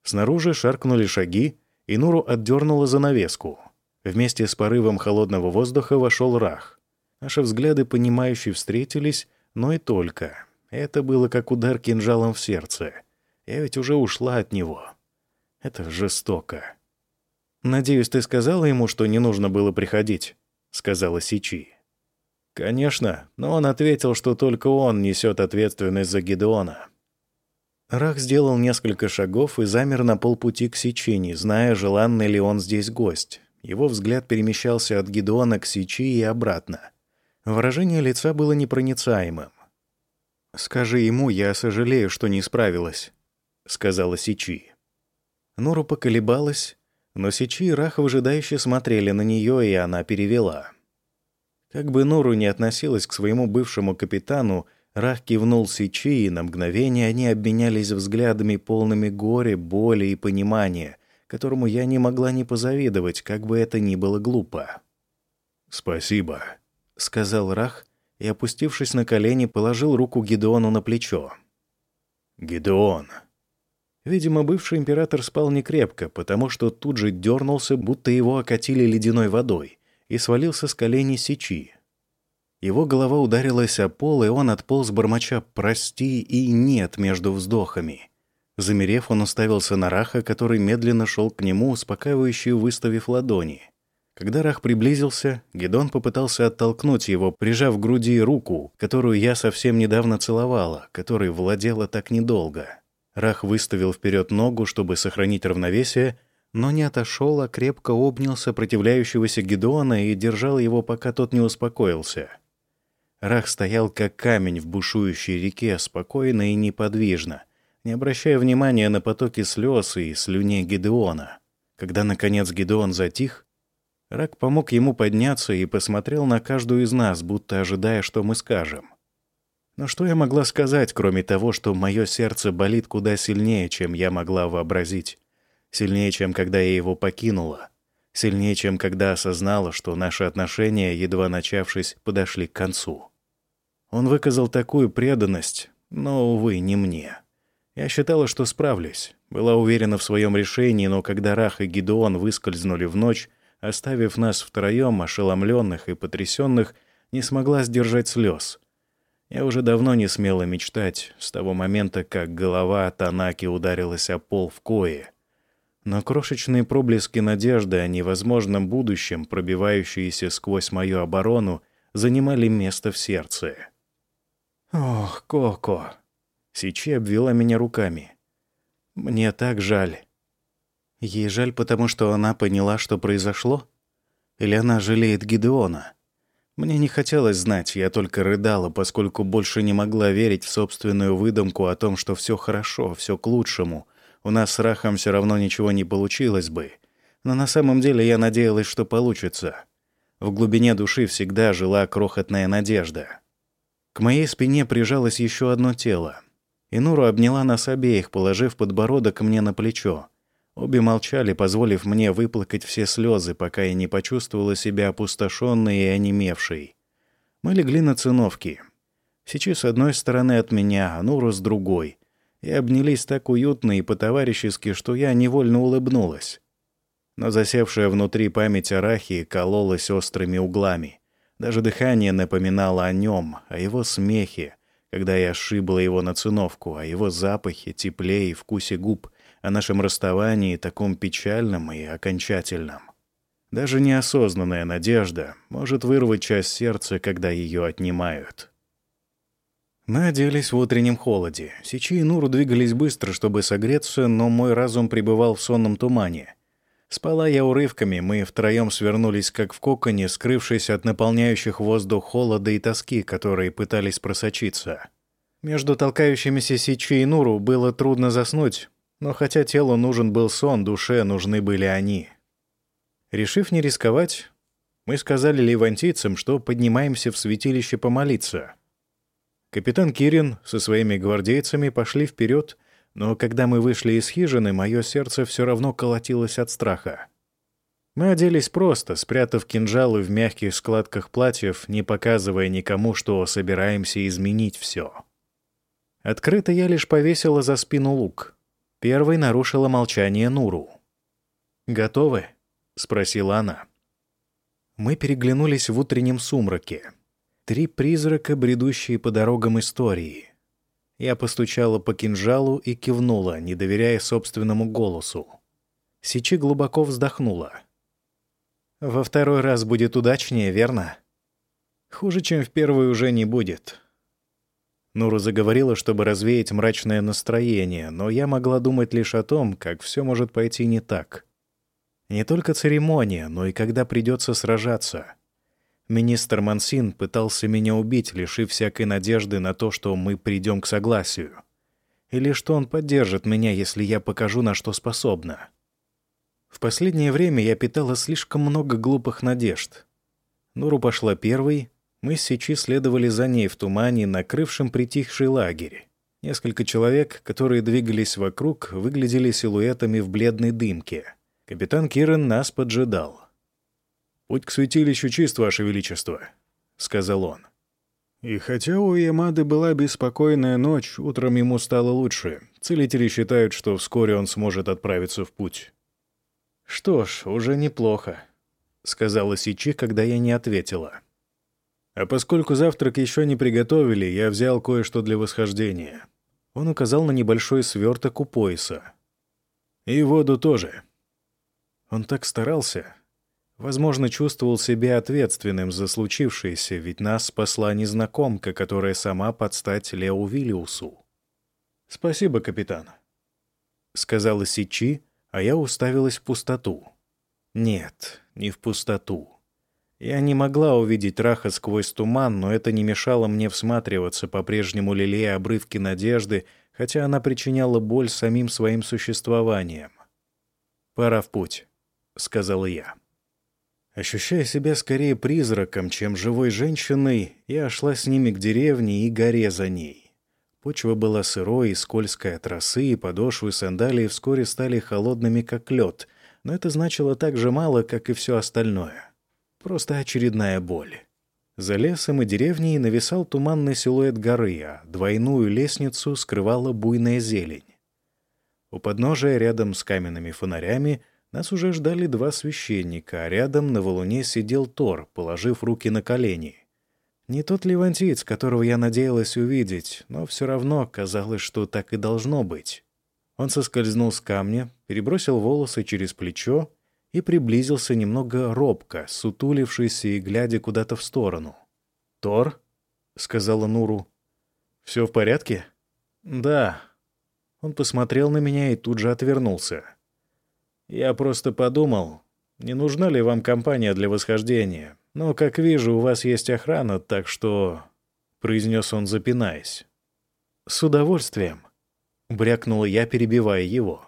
Снаружи шаркнули шаги, и Нуру отдернула занавеску. Вместе с порывом холодного воздуха вошел Рах. Наши взгляды, понимающие, встретились, но и только. Это было как удар кинжалом в сердце. Я ведь уже ушла от него. Это жестоко. «Надеюсь, ты сказала ему, что не нужно было приходить?» — сказала Сичи. «Конечно, но он ответил, что только он несет ответственность за Гедеона». Рах сделал несколько шагов и замер на полпути к Сичи, не зная, желанный ли он здесь гость. Его взгляд перемещался от Гедеона к Сичи и обратно. Выражение лица было непроницаемым. «Скажи ему, я сожалею, что не справилась», — сказала Сичи. Нору поколебалась, но Сичи и Раха выжидающе смотрели на нее, и она перевела. Как бы Нору не относилась к своему бывшему капитану, Рах кивнул Сичи, и на мгновение они обменялись взглядами полными горя, боли и понимания, которому я не могла не позавидовать, как бы это ни было глупо. «Спасибо», — сказал Рах и, опустившись на колени, положил руку Гидеону на плечо. «Гидеон». Видимо, бывший император спал некрепко, потому что тут же дернулся, будто его окатили ледяной водой, и свалился с колени Сичи. Его голова ударилась о пол, и он отполз бормоча «прости» и «нет» между вздохами. Замерев, он уставился на Раха, который медленно шел к нему, успокаивающе выставив ладони — когда Рах приблизился, Гедон попытался оттолкнуть его, прижав к груди руку, которую я совсем недавно целовала, которой владела так недолго. Рах выставил вперед ногу, чтобы сохранить равновесие, но не отошел, а крепко обнял сопротивляющегося Гедона и держал его, пока тот не успокоился. Рах стоял как камень в бушующей реке, спокойно и неподвижно, не обращая внимания на потоки слез и слюней Гедеона. Когда, наконец, Гедеон затих, Рак помог ему подняться и посмотрел на каждую из нас, будто ожидая, что мы скажем. Но что я могла сказать, кроме того, что мое сердце болит куда сильнее, чем я могла вообразить? Сильнее, чем когда я его покинула. Сильнее, чем когда осознала, что наши отношения, едва начавшись, подошли к концу. Он выказал такую преданность, но, увы, не мне. Я считала, что справлюсь. Была уверена в своем решении, но когда Рах и Гидеон выскользнули в ночь, оставив нас втроем, ошеломленных и потрясенных, не смогла сдержать слез. Я уже давно не смела мечтать с того момента, как голова Танаки ударилась о пол в кое. Но крошечные проблески надежды о невозможном будущем, пробивающиеся сквозь мою оборону, занимали место в сердце. «Ох, Коко!» Сичи обвела меня руками. «Мне так жаль. Ей жаль, потому что она поняла, что произошло? Или она жалеет Гидеона? Мне не хотелось знать, я только рыдала, поскольку больше не могла верить в собственную выдумку о том, что все хорошо, все к лучшему. У нас с Рахом все равно ничего не получилось бы. Но на самом деле я надеялась, что получится. В глубине души всегда жила крохотная надежда. К моей спине прижалось еще одно тело. И Нуру обняла нас обеих, положив подбородок мне на плечо. Обе молчали, позволив мне выплакать все слезы, пока я не почувствовала себя опустошенной и онемевшей. Мы легли на циновки. Сейчас с одной стороны от меня, а Нура с другой. И обнялись так уютно и по-товарищески, что я невольно улыбнулась. Но засевшая внутри память о Рахе кололась острыми углами. Даже дыхание напоминало о нем, о его смехе, когда я сшибла его на циновку, о его запахе, тепле и вкусе губ — о нашем расставании, таком печальном и окончательном. Даже неосознанная надежда может вырвать часть сердца, когда ее отнимают. Мы оделись в утреннем холоде. Сичи и Нуру двигались быстро, чтобы согреться, но мой разум пребывал в сонном тумане. Спала я урывками, мы втроем свернулись как в коконе, скрывшись от наполняющих воздух холода и тоски, которые пытались просочиться. Между толкающимися Сичи и Нуру было трудно заснуть, Но хотя телу нужен был сон, душе нужны были они. Решив не рисковать, мы сказали левантийцам, что поднимаемся в святилище помолиться. Капитан Кирин со своими гвардейцами пошли вперед, но когда мы вышли из хижины, мое сердце все равно колотилось от страха. Мы оделись просто, спрятав кинжалы в мягких складках платьев, не показывая никому, что собираемся изменить все. Открыто я лишь повесила за спину лук. Первой нарушила молчание Нуру. «Готовы?» — спросила она. Мы переглянулись в утреннем сумраке. Три призрака, бредущие по дорогам истории. Я постучала по кинжалу и кивнула, не доверяя собственному голосу. Сичи глубоко вздохнула. «Во второй раз будет удачнее, верно?» «Хуже, чем в первый, уже не будет». Нуру заговорила, чтобы развеять мрачное настроение, но я могла думать лишь о том, как все может пойти не так. Не только церемония, но и когда придется сражаться. Министр Мансин пытался меня убить, лишив всякой надежды на то, что мы придем к согласию. Или что он поддержит меня, если я покажу, на что способна. В последнее время я питала слишком много глупых надежд. Нуру пошла первой, мы с Сичи следовали за ней в тумане, накрывшем притихший лагерь. Несколько человек, которые двигались вокруг, выглядели силуэтами в бледной дымке. Капитан Кирен нас поджидал. «Путь к святилищу чист, Ваше Величество», — сказал он. И хотя у Ямады была беспокойная ночь, утром ему стало лучше. Целители считают, что вскоре он сможет отправиться в путь. «Что ж, уже неплохо», — сказала Сичи, когда я не ответила. «А поскольку завтрак еще не приготовили, я взял кое-что для восхождения». Он указал на небольшой сверток у пояса. «И воду тоже. Он так старался. Возможно, чувствовал себя ответственным за случившееся, ведь нас спасла незнакомка, которая сама под стать Лео Виллиусу. «Спасибо, капитан», — сказала Сичи, а я уставилась в пустоту. Нет, не в пустоту. Я не могла увидеть Раха сквозь туман, но это не мешало мне всматриваться, по-прежнему лелея обрывки надежды, хотя она причиняла боль самим своим существованием. Пора в путь. — сказала я. Ощущая себя скорее призраком, чем живой женщиной, я шла с ними к деревне и горе за ней. Почва была сырой и скользкая от росы, и подошвы сандалии вскоре стали холодными, как лед, но это значило так же мало, как и все остальное. Просто очередная боль. За лесом и деревней нависал туманный силуэт горы, а двойную лестницу скрывала буйная зелень. У подножия рядом с каменными фонарями — нас уже ждали два священника, а рядом на валуне сидел Тор, положив руки на колени. Не тот левантиец, которого я надеялась увидеть, но все равно казалось, что так и должно быть. Он соскользнул с камня, перебросил волосы через плечо и приблизился немного робко, сутулившись и глядя куда-то в сторону. «Тор?» — сказала Нуру. «Все в порядке?» «Да». Он посмотрел на меня и тут же отвернулся. Я просто подумал, не нужна ли вам компания для восхождения. Но, как вижу, у вас есть охрана, так что...» — произнес он, запинаясь. «С удовольствием», — брякнула я, перебивая его.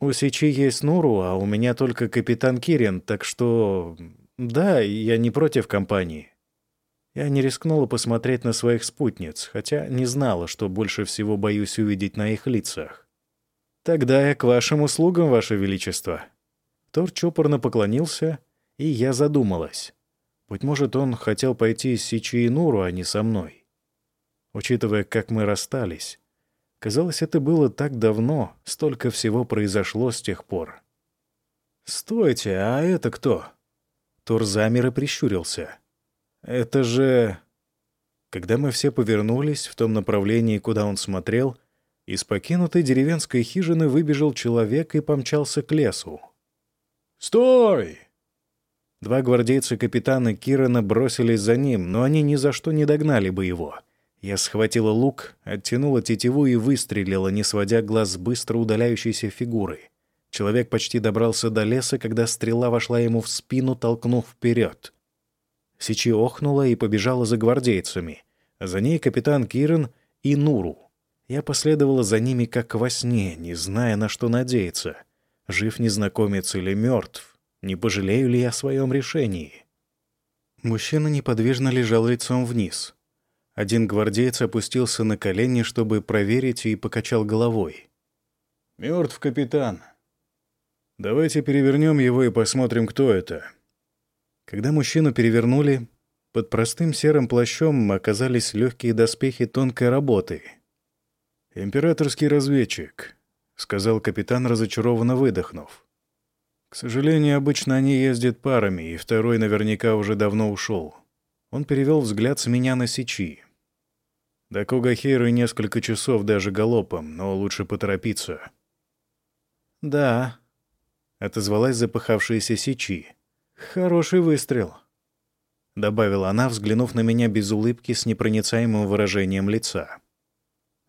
«У Сичи есть Нуру, а у меня только капитан Кирин, так что... Да, я не против компании». Я не рискнула посмотреть на своих спутниц, хотя не знала, что больше всего боюсь увидеть на их лицах. «Тогда я к вашим услугам, ваше величество». Тор чопорно поклонился, и я задумалась. Быть может, он хотел пойти с Сичи и Нуру, а не со мной. Учитывая, как мы расстались, казалось, это было так давно, столько всего произошло с тех пор. «Стойте, а это кто?» Тор замер и прищурился. «Это же...» Когда мы все повернулись в том направлении, куда он смотрел, из покинутой деревенской хижины выбежал человек и помчался к лесу. «Стой!» Два гвардейца капитана Кирана бросились за ним, но они ни за что не догнали бы его. Я схватила лук, оттянула тетиву и выстрелила, не сводя глаз с быстро удаляющейся фигуры. Человек почти добрался до леса, когда стрела вошла ему в спину, толкнув вперед. Сичи охнула и побежала за гвардейцами. За ней капитан Киран и Нуру. Я последовала за ними как во сне, не зная, на что надеяться. Жив незнакомец или мертв? Не пожалею ли я о своем решении? Мужчина неподвижно лежал лицом вниз. Один гвардеец опустился на колени, чтобы проверить, и покачал головой. «Мертв капитан. Давайте перевернем его и посмотрим, кто это». Когда мужчину перевернули, под простым серым плащом оказались легкие доспехи тонкой работы. «Императорский разведчик», — сказал капитан, разочарованно выдохнув. «К сожалению, обычно они ездят парами, и второй наверняка уже давно ушел». Он перевел взгляд с меня на Сичи. До Когахейры несколько часов даже галопом, но лучше поторопиться. «Да», — отозвалась запыхавшаяся Сичи. «Хороший выстрел», — добавила она, взглянув на меня без улыбки с непроницаемым выражением лица.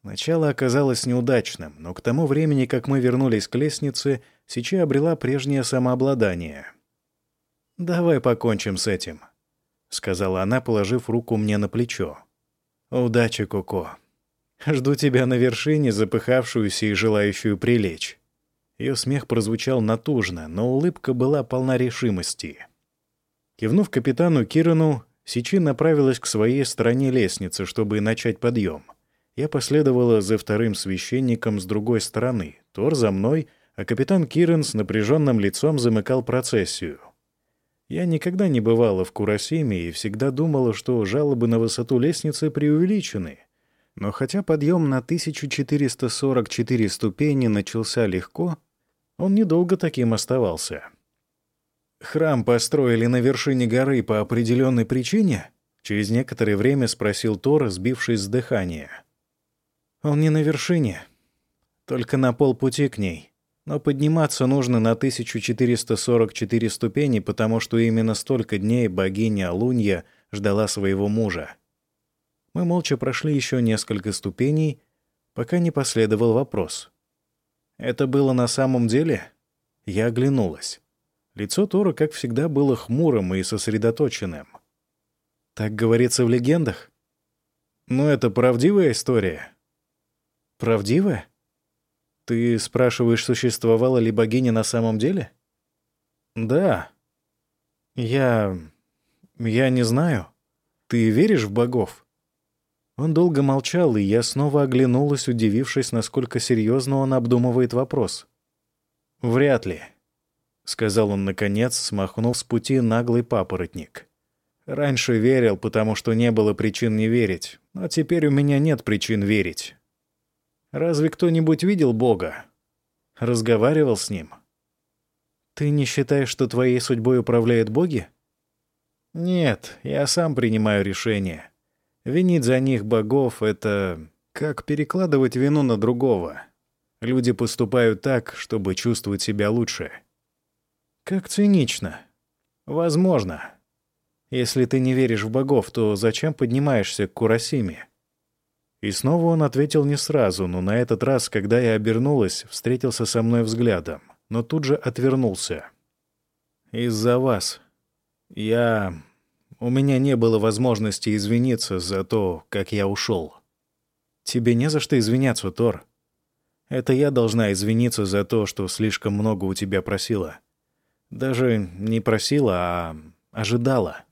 Начало оказалось неудачным, но к тому времени, как мы вернулись к лестнице, Сичи обрела прежнее самообладание. «Давай покончим с этим», — сказала она, положив руку мне на плечо. «Удачи, Коко. Жду тебя на вершине, запыхавшуюся и желающую прилечь». Ее смех прозвучал натужно, но улыбка была полна решимости. Кивнув капитану Кирану, Сичи направилась к своей стороне лестницы, чтобы начать подъем. Я последовала за вторым священником с другой стороны, Тор за мной, а капитан Киран с напряженным лицом замыкал процессию. Я никогда не бывала в Курасиме и всегда думала, что жалобы на высоту лестницы преувеличены. Но хотя подъем на 1444 ступени начался легко, он недолго таким оставался. «Храм построили на вершине горы по определенной причине?» Через некоторое время спросил Тор, сбившись с дыхания. «Он не на вершине, только на полпути к ней. Но подниматься нужно на 1444 ступени, потому что именно столько дней богиня Алунья ждала своего мужа. Мы молча прошли еще несколько ступеней, пока не последовал вопрос. «Это было на самом деле?» Я оглянулась. Лицо Тора, как всегда, было хмурым и сосредоточенным. «Так говорится в легендах?» «Ну, это правдивая история?» «Правдивая?» Ты спрашиваешь, существовала ли богиня на самом деле? Да. Я... я не знаю. Ты веришь в богов? Он долго молчал, и я снова оглянулась, удивившись, насколько серьезно он обдумывает вопрос. «Вряд ли», — сказал он наконец, смахнув с пути наглый папоротник. «Раньше верил, потому что не было причин не верить, но теперь у меня нет причин верить. Разве кто-нибудь видел Бога? Разговаривал с Ним? Ты не считаешь, что твоей судьбой управляют боги? Нет, я сам принимаю решение. Винить за них богов — это как перекладывать вину на другого. Люди поступают так, чтобы чувствовать себя лучше. Как цинично. Возможно. Если ты не веришь в богов, то зачем поднимаешься к Курасиме? И снова он ответил не сразу, но на этот раз, когда я обернулась, встретился со мной взглядом, но тут же отвернулся. «Из-за вас. Я... У меня не было возможности извиниться за то, как я ушел. Тебе не за что извиняться, Тор. Это я должна извиниться за то, что слишком много у тебя просила. Даже не просила, а ожидала.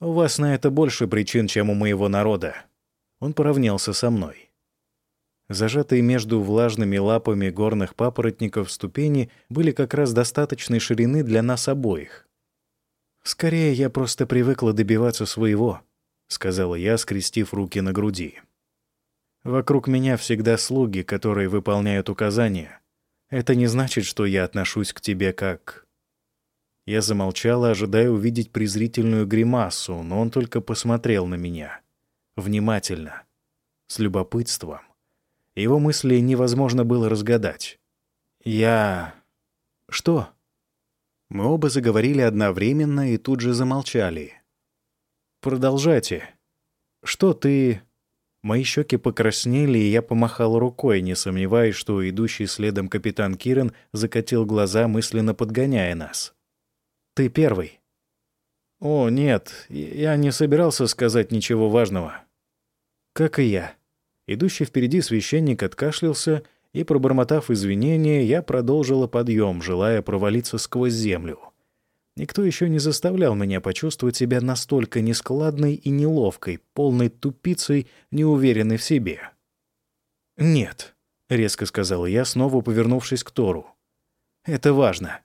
У вас на это больше причин, чем у моего народа. Он поравнялся со мной. Зажатые между влажными лапами горных папоротников ступени были как раз достаточной ширины для нас обоих. «Скорее, я просто привыкла добиваться своего», — сказала я, скрестив руки на груди. «Вокруг меня всегда слуги, которые выполняют указания. Это не значит, что я отношусь к тебе как...» Я замолчала, ожидая увидеть презрительную гримасу, но он только посмотрел на меня внимательно, с любопытством. Его мысли невозможно было разгадать. «Я...» «Что?» Мы оба заговорили одновременно и тут же замолчали. «Продолжайте. Что ты...» Мои щеки покраснели, и я помахал рукой, не сомневаясь, что идущий следом капитан Кирен закатил глаза, мысленно подгоняя нас. «Ты первый». «О, нет, я не собирался сказать ничего важного». «Как и я». Идущий впереди священник откашлялся, и, пробормотав извинения, я продолжила подъем, желая провалиться сквозь землю. Никто еще не заставлял меня почувствовать себя настолько нескладной и неловкой, полной тупицей, неуверенной в себе. «Нет», — резко сказала я, снова повернувшись к Тору. «Это важно».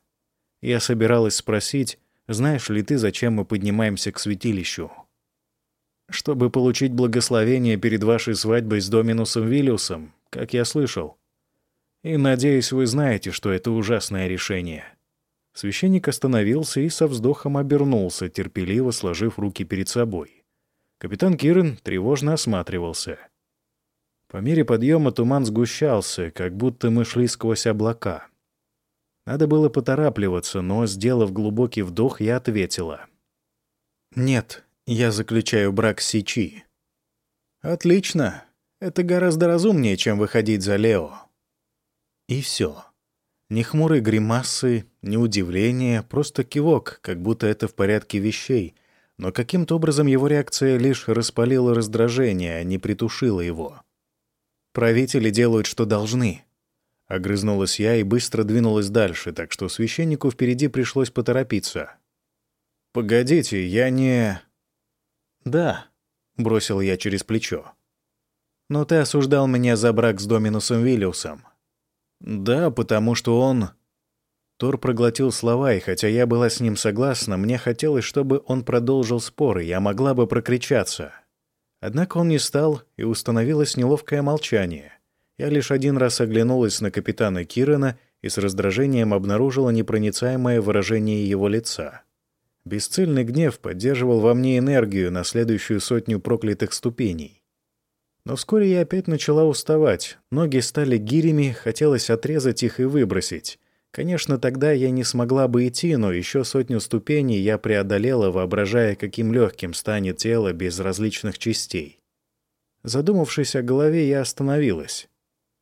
Я собиралась спросить, знаешь ли ты, зачем мы поднимаемся к святилищу? Чтобы получить благословение перед вашей свадьбой с Доминусом Виллиусом, как я слышал. И надеюсь, вы знаете, что это ужасное решение. Священник остановился и со вздохом обернулся, терпеливо сложив руки перед собой. Капитан Кирен тревожно осматривался. По мере подъема туман сгущался, как будто мы шли сквозь облака. Надо было поторапливаться, но, сделав глубокий вдох, я ответила. «Нет, я заключаю брак с Сичи». «Отлично. Это гораздо разумнее, чем выходить за Лео». И все. Ни хмурой гримасы, ни удивления, просто кивок, как будто это в порядке вещей. Но каким-то образом его реакция лишь распалила раздражение, а не притушила его. Правители делают, что должны. Огрызнулась я и быстро двинулась дальше, так что священнику впереди пришлось поторопиться. «Погодите, я не...» «Да», — бросил я через плечо. «Но ты осуждал меня за брак с Доминусом Виллиусом». «Да, потому что он...» Тор проглотил слова, и хотя я была с ним согласна, мне хотелось, чтобы он продолжил спор, и я могла бы прокричаться. Однако он не стал, и установилось неловкое молчание. Я лишь один раз оглянулась на капитана Кирана и с раздражением обнаружила непроницаемое выражение его лица. Бесцельный гнев поддерживал во мне энергию на следующую сотню проклятых ступеней. Но вскоре я опять начала уставать. Ноги стали гирями, хотелось отрезать их и выбросить. Конечно, тогда я не смогла бы идти, но еще сотню ступеней я преодолела, воображая, каким легким станет тело без различных частей. Задумавшись о голове, я остановилась.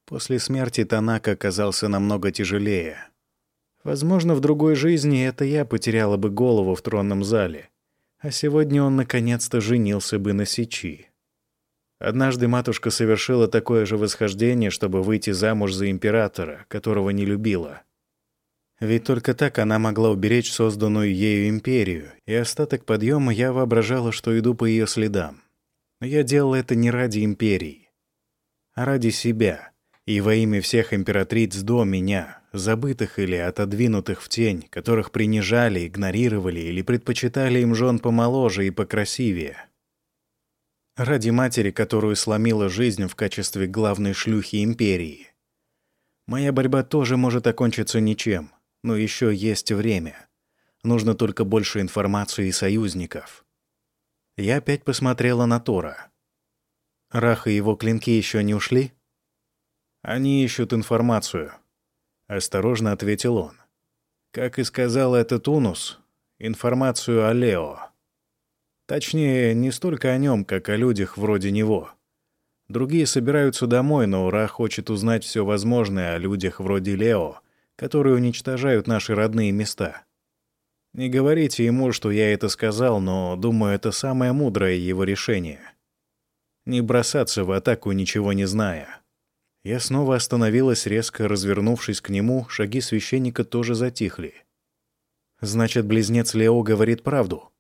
После смерти Танака оказался намного тяжелее. Возможно, в другой жизни это я потеряла бы голову в тронном зале, а сегодня он наконец-то женился бы на Сичи. Однажды матушка совершила такое же восхождение, чтобы выйти замуж за императора, которого не любила. Ведь только так она могла уберечь созданную ею империю, и остаток подъема я воображала, что иду по ее следам. Но я делала это не ради империи, а ради себя — и во имя всех императриц до меня, забытых или отодвинутых в тень, которых принижали, игнорировали или предпочитали им жен помоложе и покрасивее. Ради матери, которую сломила жизнь в качестве главной шлюхи империи. Моя борьба тоже может окончиться ничем, но еще есть время. Нужно только больше информации и союзников. Я опять посмотрела на Тора. Рах и его клинки еще не ушли? Они ищут информацию. Осторожно ответил он. Как и сказал этот Унус, информацию о Лео. Точнее, не столько о нем, как о людях вроде него. Другие собираются домой, но Ура хочет узнать все возможное о людях вроде Лео, которые уничтожают наши родные места. Не говорите ему, что я это сказал, но, думаю, это самое мудрое его решение. Не бросаться в атаку, ничего не зная. Я снова остановилась, резко развернувшись к нему, шаги священника тоже затихли. «Значит, близнец Лео говорит правду.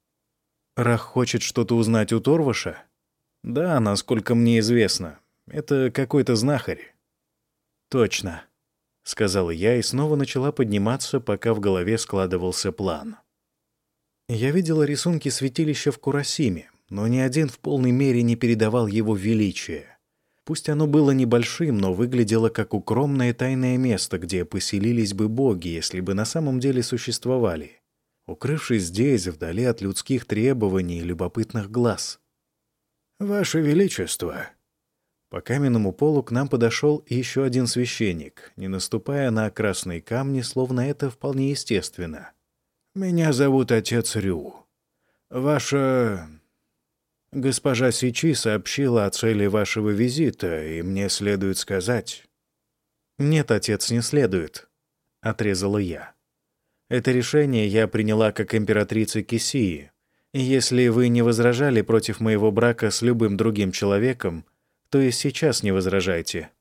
Рах хочет что-то узнать у Торваша?» «Да, насколько мне известно. Это какой-то знахарь». «Точно», — сказала я и снова начала подниматься, пока в голове складывался план. Я видела рисунки святилища в Курасиме, но ни один в полной мере не передавал его величие. Пусть оно было небольшим, но выглядело как укромное тайное место, где поселились бы боги, если бы на самом деле существовали, укрывшись здесь, вдали от людских требований и любопытных глаз. «Ваше Величество!» По каменному полу к нам подошел еще один священник, не наступая на красные камни, словно это вполне естественно. «Меня зовут отец Рю. Ваша Госпожа Сичи сообщила о цели вашего визита, и мне следует сказать...» «Нет, отец, не следует», — отрезала я. «Это решение я приняла как императрица Кисии, и если вы не возражали против моего брака с любым другим человеком, То есть сейчас не возражайте».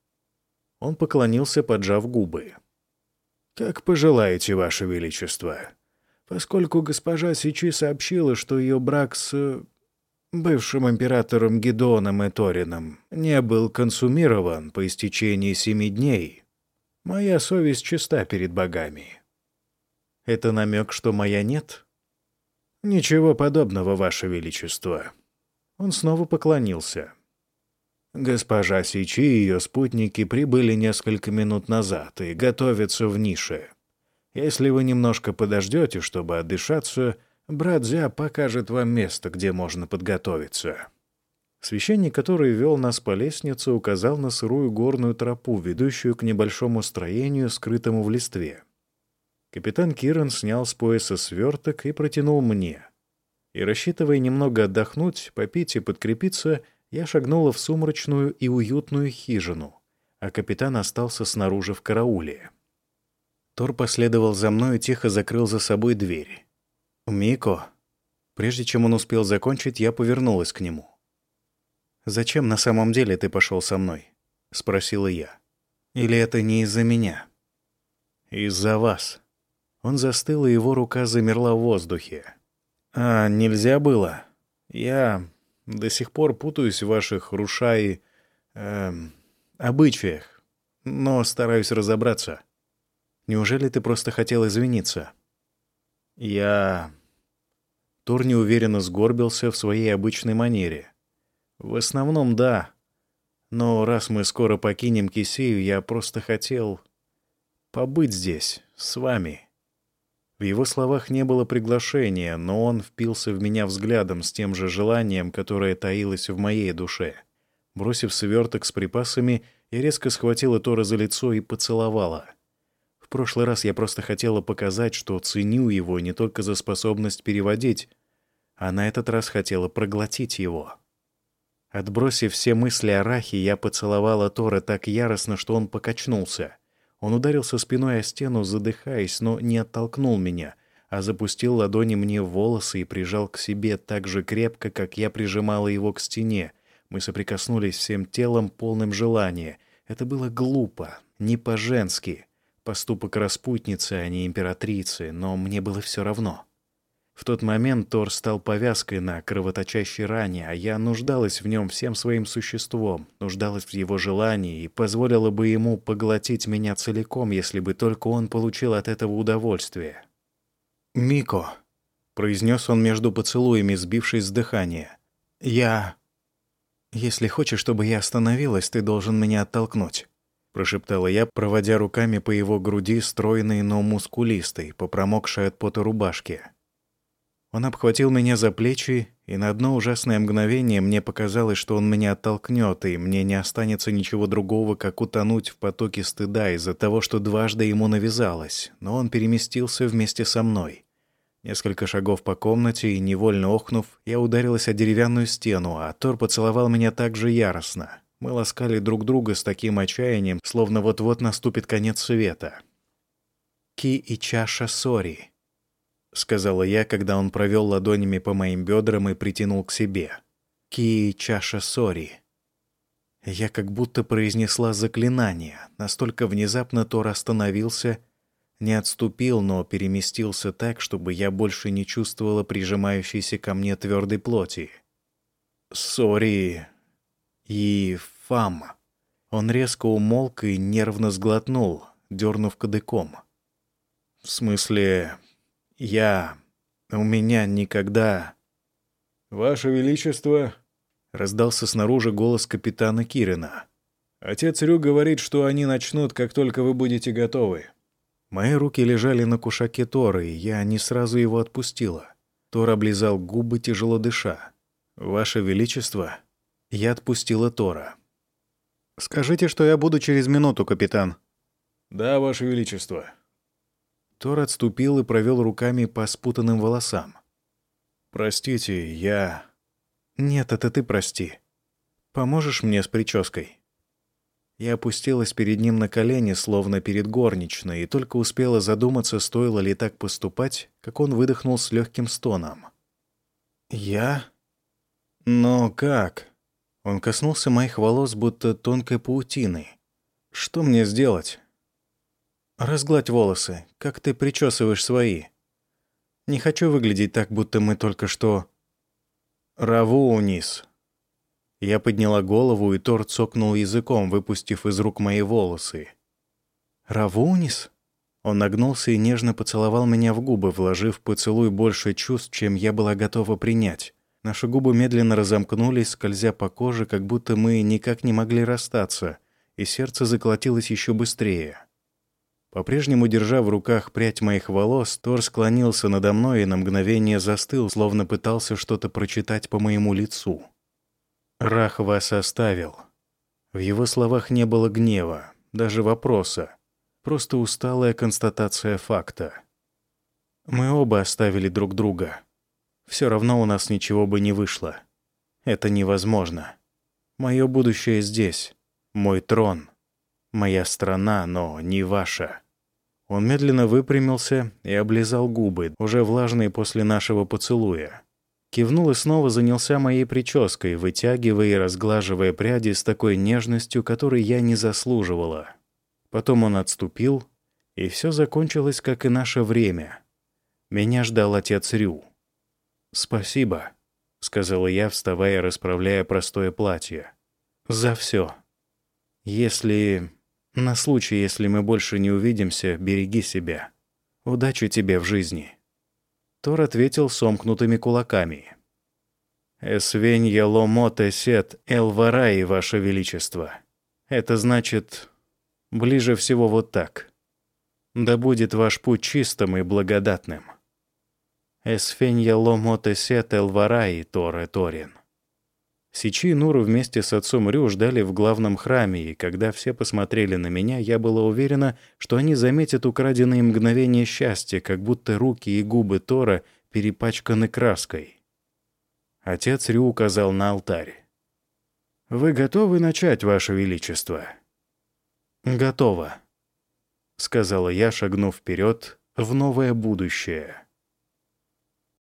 Он поклонился, поджав губы. «Как пожелаете, Ваше Величество. Поскольку госпожа Сичи сообщила, что ее брак с э, бывшим императором Гедоном Эторином не был консумирован по истечении семи дней, моя совесть чиста перед богами». «Это намек, что моя нет?» «Ничего подобного, Ваше Величество». Он снова поклонился. Госпожа Сичи и ее спутники прибыли несколько минут назад и готовятся в нише. Если вы немножко подождете, чтобы отдышаться, брат Зя покажет вам место, где можно подготовиться». Священник, который вел нас по лестнице, указал на сырую горную тропу, ведущую к небольшому строению, скрытому в листве. Капитан Киран снял с пояса сверток и протянул мне. И, рассчитывая немного отдохнуть, попить и подкрепиться, я шагнула в сумрачную и уютную хижину, а капитан остался снаружи в карауле. Тор последовал за мной и тихо закрыл за собой дверь. «Мико?» Прежде чем он успел закончить, я повернулась к нему. «Зачем на самом деле ты пошел со мной?» — спросила я. «Или это не из-за меня?» «Из-за вас». Он застыл, и его рука замерла в воздухе. «А, нельзя было? Я... До сих пор путаюсь в ваших рушай... Э, обычаях, но стараюсь разобраться. Неужели ты просто хотел извиниться? Я... Тур неуверенно сгорбился в своей обычной манере. В основном, да. Но раз мы скоро покинем Кисею, я просто хотел побыть здесь, с вами. В его словах не было приглашения, но он впился в меня взглядом с тем же желанием, которое таилось в моей душе. Бросив сверток с припасами, я резко схватила Тора за лицо и поцеловала. В прошлый раз я просто хотела показать, что ценю его не только за способность переводить, а на этот раз хотела проглотить его. Отбросив все мысли о Рахе, я поцеловала Тора так яростно, что он покачнулся — он ударился спиной о стену, задыхаясь, но не оттолкнул меня, а запустил ладони мне в волосы и прижал к себе так же крепко, как я прижимала его к стене. Мы соприкоснулись всем телом, полным желания. Это было глупо, не по-женски. Поступок распутницы, а не императрицы, но мне было все равно. В тот момент Тор стал повязкой на кровоточащей ране, а я нуждалась в нем всем своим существом, нуждалась в его желании и позволила бы ему поглотить меня целиком, если бы только он получил от этого удовольствие. «Мико», — произнес он между поцелуями, сбившись с дыхания, — «я...» «Если хочешь, чтобы я остановилась, ты должен меня оттолкнуть», — прошептала я, проводя руками по его груди, стройной, но мускулистой, по промокшей от пота рубашке. Он обхватил меня за плечи, и на одно ужасное мгновение мне показалось, что он меня оттолкнет, и мне не останется ничего другого, как утонуть в потоке стыда из-за того, что дважды ему навязалось, но он переместился вместе со мной. Несколько шагов по комнате, и, невольно охнув, я ударилась о деревянную стену, а Тор поцеловал меня так же яростно. Мы ласкали друг друга с таким отчаянием, словно вот-вот наступит конец света. «Ки и чаша сори», — сказала я, когда он провел ладонями по моим бедрам и притянул к себе. «Ки чаша сори». Я как будто произнесла заклинание. Настолько внезапно Тор остановился, не отступил, но переместился так, чтобы я больше не чувствовала прижимающейся ко мне твердой плоти. «Сори» и «фам». Он резко умолк и нервно сглотнул, дернув кадыком. «В смысле, я... У меня никогда...» «Ваше Величество!» — раздался снаружи голос капитана Кирина. «Отец Рю говорит, что они начнут, как только вы будете готовы». Мои руки лежали на кушаке Торы, и я не сразу его отпустила. Тор облизал губы, тяжело дыша. «Ваше Величество!» Я отпустила Тора. «Скажите, что я буду через минуту, капитан». «Да, Ваше Величество». Тор отступил и провел руками по спутанным волосам. «Простите, я...» «Нет, это ты прости. Поможешь мне с прической?» Я опустилась перед ним на колени, словно перед горничной, и только успела задуматься, стоило ли так поступать, как он выдохнул с легким стоном. «Я? Но как?» Он коснулся моих волос, будто тонкой паутины. Что мне сделать? Разгладь волосы, как ты причесываешь свои. Не хочу выглядеть так, будто мы только что... Раву вниз. Я подняла голову, и Тор цокнул языком, выпустив из рук мои волосы. «Равунис?» Он нагнулся и нежно поцеловал меня в губы, вложив поцелуй больше чувств, чем я была готова принять. Наши губы медленно разомкнулись, скользя по коже, как будто мы никак не могли расстаться, и сердце заколотилось еще быстрее. По-прежнему держа в руках прядь моих волос, Тор склонился надо мной и на мгновение застыл, словно пытался что-то прочитать по моему лицу. «Рах вас оставил». В его словах не было гнева, даже вопроса. Просто усталая констатация факта. Мы оба оставили друг друга. Все равно у нас ничего бы не вышло. Это невозможно. Мое будущее здесь. Мой трон. Моя страна, но не ваша. Он медленно выпрямился и облизал губы, уже влажные после нашего поцелуя. Кивнул и снова занялся моей прической, вытягивая и разглаживая пряди с такой нежностью, которой я не заслуживала. Потом он отступил, и все закончилось, как и наше время. Меня ждал отец Рю. «Спасибо», — сказала я, вставая, расправляя простое платье. «За все. Если... На случай, если мы больше не увидимся, береги себя. Удачи тебе в жизни». Тор ответил сомкнутыми кулаками. «Эсвень еломоте сет элвараи, ваше величество. Это значит, ближе всего вот так. Да будет ваш путь чистым и благодатным. Эсфень еломоте сет элвараи, Торе Торин». Сичи и Нуру вместе с отцом Рю ждали в главном храме, и когда все посмотрели на меня, я была уверена, что они заметят украденные мгновения счастья, как будто руки и губы Тора перепачканы краской. Отец Рю указал на алтарь. «Вы готовы начать, Ваше Величество?» «Готово», — сказала я, шагнув вперед в новое будущее.